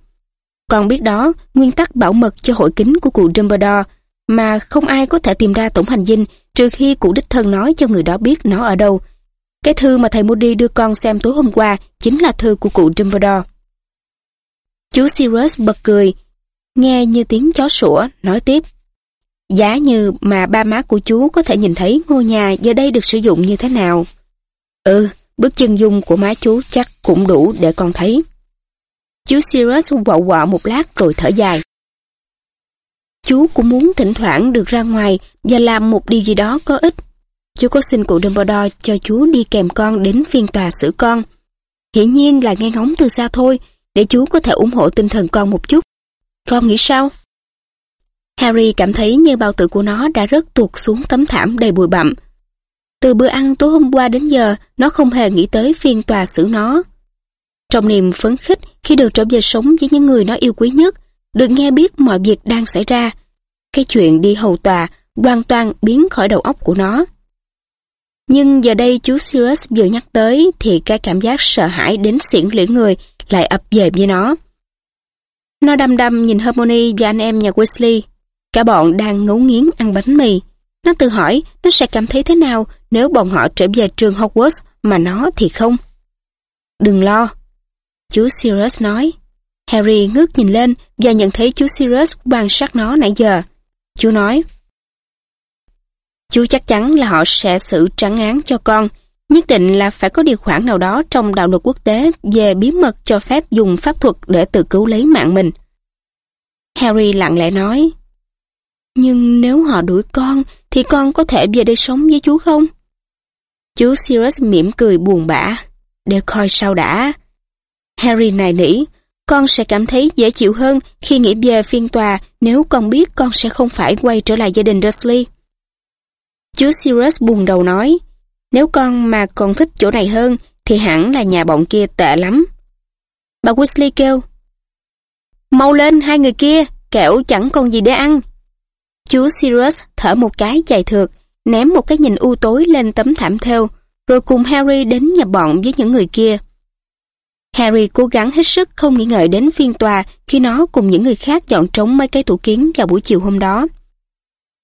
Còn biết đó, nguyên tắc bảo mật cho hội kính của cụ Dumbledore mà không ai có thể tìm ra tổng hành dinh trừ khi cụ đích thân nói cho người đó biết nó ở đâu. Cái thư mà thầy Moody đưa con xem tối hôm qua chính là thư của cụ Dumbledore. Chú Sirius bật cười, nghe như tiếng chó sủa, nói tiếp. Giá như mà ba má của chú có thể nhìn thấy ngôi nhà giờ đây được sử dụng như thế nào. Ừ, bước chân dung của má chú chắc cũng đủ để con thấy. Chú Sirius quạo quọ một lát rồi thở dài. Chú cũng muốn thỉnh thoảng được ra ngoài và làm một điều gì đó có ích. Chú có xin cụ Dumbledore cho chú đi kèm con đến phiên tòa xử con. Hiển nhiên là nghe ngóng từ xa thôi, để chú có thể ủng hộ tinh thần con một chút. Con nghĩ sao? Harry cảm thấy như bao tử của nó đã rớt tuột xuống tấm thảm đầy bụi bặm. Từ bữa ăn tối hôm qua đến giờ, nó không hề nghĩ tới phiên tòa xử nó. Trong niềm phấn khích khi được trở về sống với những người nó yêu quý nhất, được nghe biết mọi việc đang xảy ra, cái chuyện đi hầu tòa hoàn toàn biến khỏi đầu óc của nó. Nhưng giờ đây chú Sirius vừa nhắc tới thì cái cảm giác sợ hãi đến xiển lưỡi người lại ập về với nó. Nó đăm đăm nhìn Hermione và anh em nhà Weasley. Cả bọn đang ngấu nghiến ăn bánh mì. Nó tự hỏi nó sẽ cảm thấy thế nào nếu bọn họ trở về trường Hogwarts mà nó thì không. Đừng lo. Chú Sirius nói. Harry ngước nhìn lên và nhận thấy chú Sirius quan sát nó nãy giờ. Chú nói, Chú chắc chắn là họ sẽ xử trắng án cho con. Nhất định là phải có điều khoản nào đó trong đạo luật quốc tế về bí mật cho phép dùng pháp thuật để tự cứu lấy mạng mình. Harry lặng lẽ nói, Nhưng nếu họ đuổi con, thì con có thể về đây sống với chú không? Chú Sirius mỉm cười buồn bã. Để coi sao đã. Harry nài nỉ, con sẽ cảm thấy dễ chịu hơn khi nghĩ về phiên tòa nếu con biết con sẽ không phải quay trở lại gia đình Dursley. Chú Sirius buồn đầu nói, nếu con mà còn thích chỗ này hơn thì hẳn là nhà bọn kia tệ lắm. Bà Weasley kêu, Mau lên hai người kia, kẻo chẳng còn gì để ăn. Chú Sirius thở một cái dài thượt, ném một cái nhìn u tối lên tấm thảm theo, rồi cùng Harry đến nhà bọn với những người kia. Harry cố gắng hết sức không nghĩ ngợi đến phiên tòa khi nó cùng những người khác dọn trống mấy cái tủ kiến vào buổi chiều hôm đó.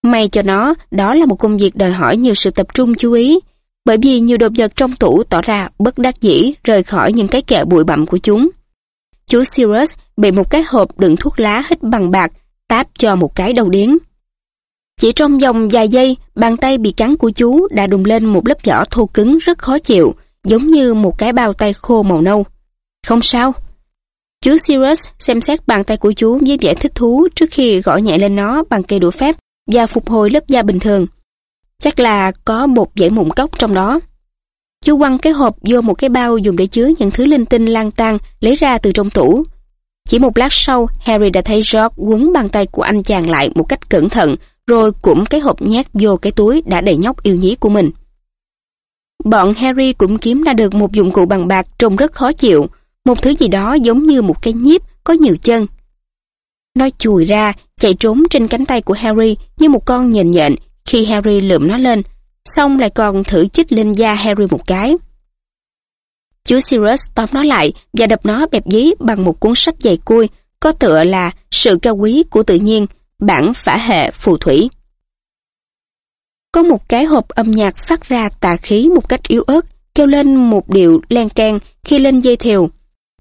May cho nó, đó là một công việc đòi hỏi nhiều sự tập trung chú ý, bởi vì nhiều đồ vật trong tủ tỏ ra bất đắc dĩ rời khỏi những cái kệ bụi bặm của chúng. Chú Sirius bị một cái hộp đựng thuốc lá hít bằng bạc, táp cho một cái đầu điếng. Chỉ trong vòng vài giây, bàn tay bị cắn của chú đã đùng lên một lớp vỏ thô cứng rất khó chịu, giống như một cái bao tay khô màu nâu. Không sao. Chú Sirius xem xét bàn tay của chú với vẻ thích thú trước khi gõ nhẹ lên nó bằng cây đũa phép và phục hồi lớp da bình thường. Chắc là có một dãy mụn cốc trong đó. Chú quăng cái hộp vô một cái bao dùng để chứa những thứ linh tinh lang tan lấy ra từ trong tủ. Chỉ một lát sau, Harry đã thấy George quấn bàn tay của anh chàng lại một cách cẩn thận, rồi cũng cái hộp nhét vô cái túi đã đầy nhóc yêu nhí của mình. Bọn Harry cũng kiếm ra được một dụng cụ bằng bạc trông rất khó chịu, một thứ gì đó giống như một cái nhíp có nhiều chân. Nó chùi ra, chạy trốn trên cánh tay của Harry như một con nhện nhện khi Harry lượm nó lên, xong lại còn thử chích lên da Harry một cái. Chú Sirius tóm nó lại và đập nó bẹp dí bằng một cuốn sách dày cui, có tựa là Sự cao quý của tự nhiên, bản phả hệ phù thủy. Có một cái hộp âm nhạc phát ra tà khí một cách yếu ớt, kêu lên một điệu len can khi lên dây thều.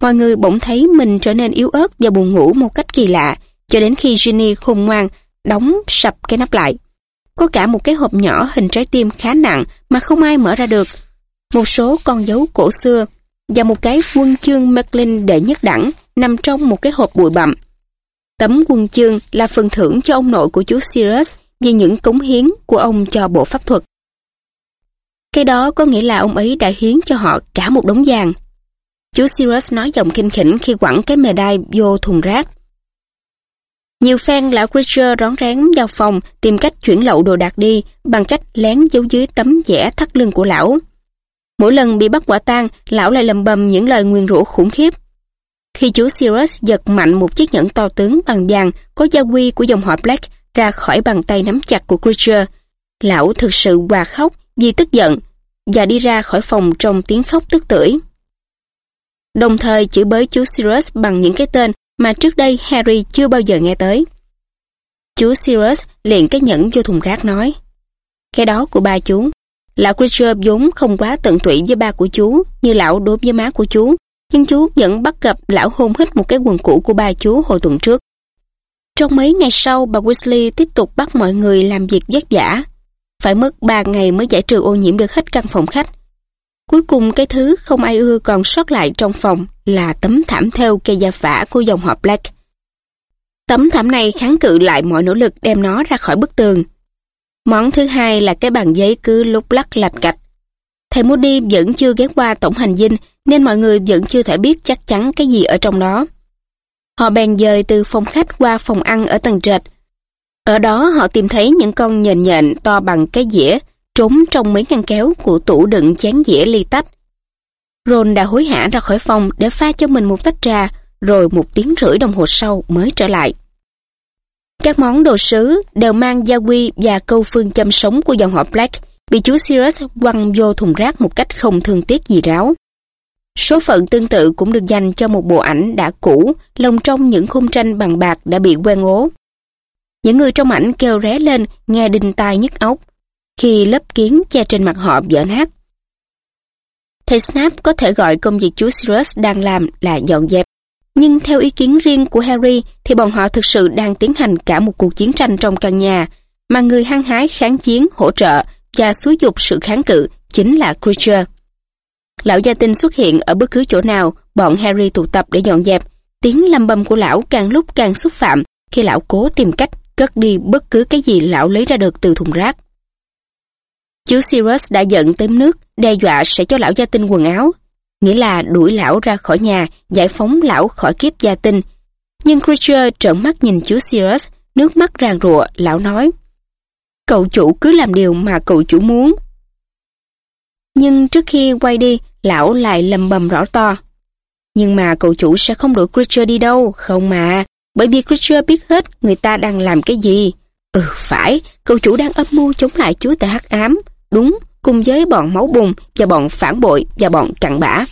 Mọi người bỗng thấy mình trở nên yếu ớt và buồn ngủ một cách kỳ lạ, cho đến khi Ginny khôn ngoan, đóng sập cái nắp lại. Có cả một cái hộp nhỏ hình trái tim khá nặng mà không ai mở ra được. Một số con dấu cổ xưa và một cái quân chương Merlin đệ nhất đẳng nằm trong một cái hộp bụi bặm. Tấm quân chương là phần thưởng cho ông nội của chú Sirius vì những cống hiến của ông cho bộ pháp thuật. Cái đó có nghĩa là ông ấy đã hiến cho họ cả một đống vàng. Chú Sirius nói giọng kinh khỉnh khi quẳng cái mề đai vô thùng rác. Nhiều fan lão Creature rón rén vào phòng tìm cách chuyển lậu đồ đạc đi bằng cách lén giấu dưới tấm vẽ thắt lưng của lão. Mỗi lần bị bắt quả tang, lão lại lầm bầm những lời nguyền rủa khủng khiếp. Khi chú Sirius giật mạnh một chiếc nhẫn to tướng bằng vàng có gia quy của dòng họ Black ra khỏi bàn tay nắm chặt của Creature, lão thực sự hòa khóc vì tức giận và đi ra khỏi phòng trong tiếng khóc tức tưởi. Đồng thời chửi bới chú Sirius bằng những cái tên mà trước đây Harry chưa bao giờ nghe tới. Chú Sirius liền cái nhẫn vô thùng rác nói Cái đó của ba chú. Lão Creature vốn không quá tận tụy với ba của chú như lão đối với má của chú nhưng chú vẫn bắt gặp lão hôn hít một cái quần cũ của ba chú hồi tuần trước. Trong mấy ngày sau, bà Weasley tiếp tục bắt mọi người làm việc vất vả. Phải mất ba ngày mới giải trừ ô nhiễm được hết căn phòng khách. Cuối cùng cái thứ không ai ưa còn sót lại trong phòng là tấm thảm theo cây da phả của dòng họ Black. Tấm thảm này kháng cự lại mọi nỗ lực đem nó ra khỏi bức tường. Món thứ hai là cái bàn giấy cứ lúc lắc lạch cạch. Thầy Moody vẫn chưa ghé qua tổng hành dinh, nên mọi người vẫn chưa thể biết chắc chắn cái gì ở trong đó. Họ bèn dời từ phòng khách qua phòng ăn ở tầng trệt. Ở đó họ tìm thấy những con nhện nhện to bằng cái dĩa trốn trong mấy ngăn kéo của tủ đựng chén dĩa ly tách. Ron đã hối hả ra khỏi phòng để pha cho mình một tách trà, rồi một tiếng rưỡi đồng hồ sau mới trở lại. Các món đồ sứ đều mang gia quy và câu phương châm sống của dòng họ Black bị chú Sirius quăng vô thùng rác một cách không thương tiếc gì ráo. Số phận tương tự cũng được dành cho một bộ ảnh đã cũ, lồng trong những khung tranh bằng bạc đã bị quen ố. Những người trong ảnh kêu ré lên, nghe đinh tai nhức óc, khi lớp kiến che trên mặt họ vỡ nát. Thầy Snap có thể gọi công việc chú Sirius đang làm là dọn dẹp. Nhưng theo ý kiến riêng của Harry thì bọn họ thực sự đang tiến hành cả một cuộc chiến tranh trong căn nhà, mà người hăng hái kháng chiến, hỗ trợ và xúi dục sự kháng cự chính là Creature. Lão gia tinh xuất hiện ở bất cứ chỗ nào, bọn Harry tụ tập để dọn dẹp. Tiếng lâm bầm của lão càng lúc càng xúc phạm khi lão cố tìm cách cất đi bất cứ cái gì lão lấy ra được từ thùng rác. Chú Sirius đã giận tím nước, đe dọa sẽ cho lão gia tinh quần áo, nghĩa là đuổi lão ra khỏi nhà, giải phóng lão khỏi kiếp gia tinh. Nhưng Creature trợn mắt nhìn chú Sirius, nước mắt ràng rụa, lão nói, Cậu chủ cứ làm điều mà cậu chủ muốn. Nhưng trước khi quay đi, lão lại lầm bầm rõ to. Nhưng mà cậu chủ sẽ không đuổi Creature đi đâu, không mà, bởi vì Creature biết hết người ta đang làm cái gì. Ừ, phải, cậu chủ đang âm mưu chống lại chúa tể hắc ám. Đúng, cùng với bọn máu bùng và bọn phản bội và bọn cặn bã.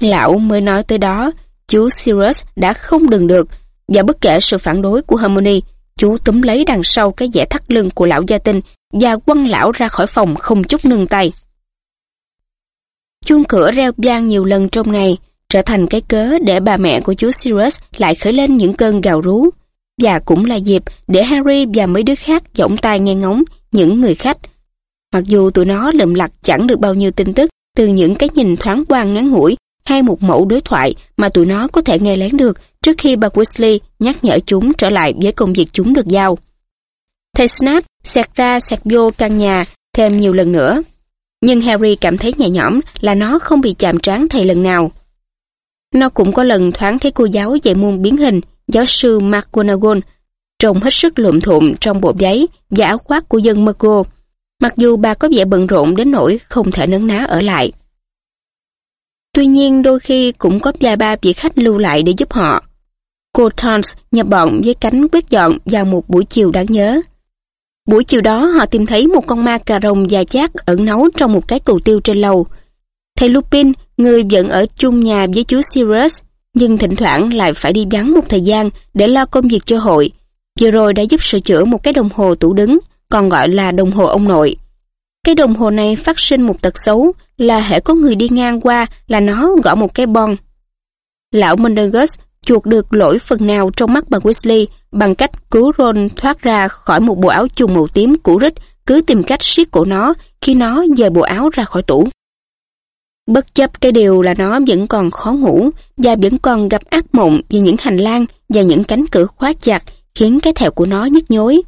Lão mới nói tới đó, chú Sirius đã không đừng được, và bất kể sự phản đối của Harmony, chú túm lấy đằng sau cái vẻ thắt lưng của lão gia tinh và quăng lão ra khỏi phòng không chút nương tay. Chuông cửa reo vang nhiều lần trong ngày, trở thành cái cớ để bà mẹ của chú Sirius lại khởi lên những cơn gào rú. Và cũng là dịp để Harry và mấy đứa khác giỏng tai nghe ngóng những người khách. Mặc dù tụi nó lượm lặt chẳng được bao nhiêu tin tức từ những cái nhìn thoáng qua ngắn ngủi hay một mẫu đối thoại mà tụi nó có thể nghe lén được trước khi bà Weasley nhắc nhở chúng trở lại với công việc chúng được giao. Thầy Snap xẹt ra xẹt vô căn nhà thêm nhiều lần nữa. Nhưng Harry cảm thấy nhẹ nhõm là nó không bị chạm trán thầy lần nào. Nó cũng có lần thoáng thấy cô giáo dạy môn biến hình, giáo sư McGonagall, trông hết sức lụm thụm trong bộ giấy và áo khoác của dân Muggle, mặc dù bà có vẻ bận rộn đến nỗi không thể nấn ná ở lại. Tuy nhiên đôi khi cũng có vài ba vị khách lưu lại để giúp họ. Cô Tons nhập bọn với cánh quét dọn vào một buổi chiều đáng nhớ. Buổi chiều đó họ tìm thấy một con ma cà rồng già chát ẩn nấu trong một cái cầu tiêu trên lầu. Thầy Lupin, người vẫn ở chung nhà với chú Sirius, nhưng thỉnh thoảng lại phải đi vắng một thời gian để lo công việc cho hội. Vừa rồi đã giúp sửa chữa một cái đồng hồ tủ đứng, còn gọi là đồng hồ ông nội. Cái đồng hồ này phát sinh một tật xấu là hệ có người đi ngang qua là nó gõ một cái bon. Lão Mundergus chuột được lỗi phần nào trong mắt bà Weasley bằng cách cứu Ron thoát ra khỏi một bộ áo chùng màu tím cũ rích, cứ tìm cách siết cổ nó khi nó dời bộ áo ra khỏi tủ. Bất chấp cái điều là nó vẫn còn khó ngủ và vẫn còn gặp ác mộng vì những hành lang và những cánh cửa khóa chặt khiến cái thèo của nó nhức nhối.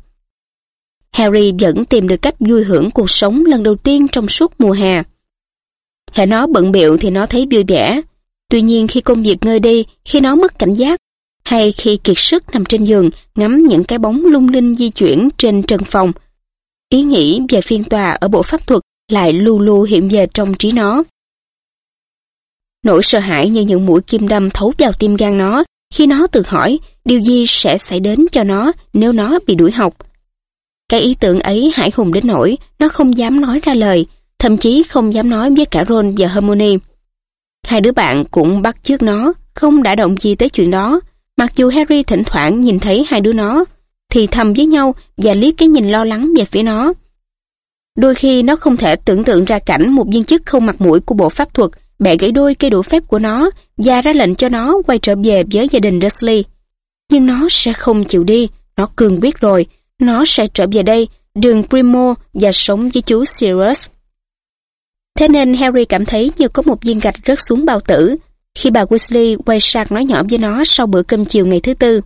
Harry vẫn tìm được cách vui hưởng cuộc sống lần đầu tiên trong suốt mùa hè. Hệ nó bận biệu thì nó thấy vui vẻ. Tuy nhiên khi công việc ngơi đi, khi nó mất cảnh giác, hay khi kiệt sức nằm trên giường ngắm những cái bóng lung linh di chuyển trên trần phòng, ý nghĩ về phiên tòa ở bộ pháp thuật lại lu lu hiện về trong trí nó. Nỗi sợ hãi như những mũi kim đâm thấu vào tim gan nó khi nó tự hỏi điều gì sẽ xảy đến cho nó nếu nó bị đuổi học. Cái ý tưởng ấy hải hùng đến nỗi nó không dám nói ra lời, thậm chí không dám nói với cả Ron và Hermione. Hai đứa bạn cũng bắt trước nó, không đã động gì tới chuyện đó, mặc dù Harry thỉnh thoảng nhìn thấy hai đứa nó, thì thầm với nhau và liếc cái nhìn lo lắng về phía nó. Đôi khi nó không thể tưởng tượng ra cảnh một viên chức không mặt mũi của bộ pháp thuật bẻ gãy đôi cây đũa phép của nó và ra lệnh cho nó quay trở về với gia đình Dursley. Nhưng nó sẽ không chịu đi, nó cường quyết rồi, nó sẽ trở về đây, đường Primo và sống với chú Sirius. Thế nên Harry cảm thấy như có một viên gạch rớt xuống bao tử khi bà Weasley quay sang nói nhỏ với nó sau bữa cơm chiều ngày thứ tư.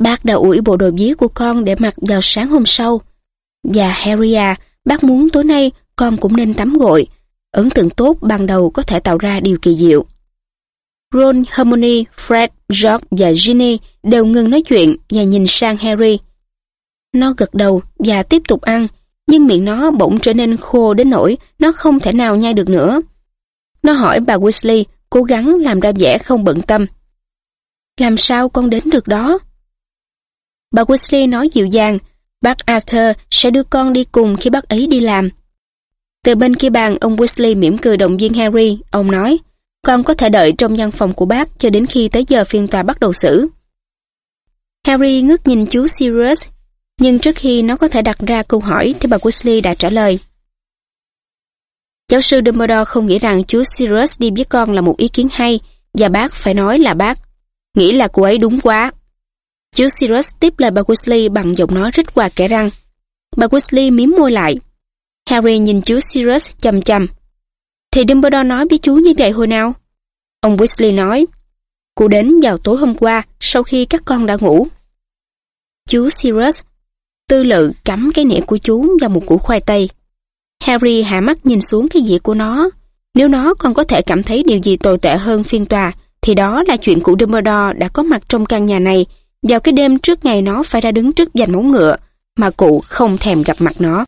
Bác đã ủi bộ đồ dí của con để mặc vào sáng hôm sau. Và Harry à, bác muốn tối nay con cũng nên tắm gội. Ấn tượng tốt ban đầu có thể tạo ra điều kỳ diệu. Ron, Hermione, Fred, George và Ginny đều ngừng nói chuyện và nhìn sang Harry. Nó gật đầu và tiếp tục ăn, nhưng miệng nó bỗng trở nên khô đến nỗi nó không thể nào nhai được nữa. Nó hỏi bà Weasley, cố gắng làm ra vẻ không bận tâm. Làm sao con đến được đó? Bà Weasley nói dịu dàng, bác Arthur sẽ đưa con đi cùng khi bác ấy đi làm. Từ bên kia bàn, ông Weasley mỉm cười động viên Harry. Ông nói, con có thể đợi trong văn phòng của bác cho đến khi tới giờ phiên tòa bắt đầu xử. Harry ngước nhìn chú Sirius, nhưng trước khi nó có thể đặt ra câu hỏi thì bà Weasley đã trả lời. Giáo sư Dumbledore không nghĩ rằng chú Sirius đi với con là một ý kiến hay, và bác phải nói là bác. Nghĩ là cô ấy đúng quá. Chú Sirius tiếp lời bà Weasley bằng giọng nói rít qua kẻ răng. Bà Weasley miếm môi lại. Harry nhìn chú Sirius chầm chầm. Thì Dumbledore nói với chú như vậy hồi nào? Ông Weasley nói, Cô đến vào tối hôm qua sau khi các con đã ngủ. Chú Sirius tư lự cắm cái nĩa của chú vào một củ khoai tây. Harry hạ mắt nhìn xuống cái dĩa của nó. Nếu nó còn có thể cảm thấy điều gì tồi tệ hơn phiên tòa, thì đó là chuyện cụ Dumbledore đã có mặt trong căn nhà này vào cái đêm trước ngày nó phải ra đứng trước giành móng ngựa, mà cụ không thèm gặp mặt nó.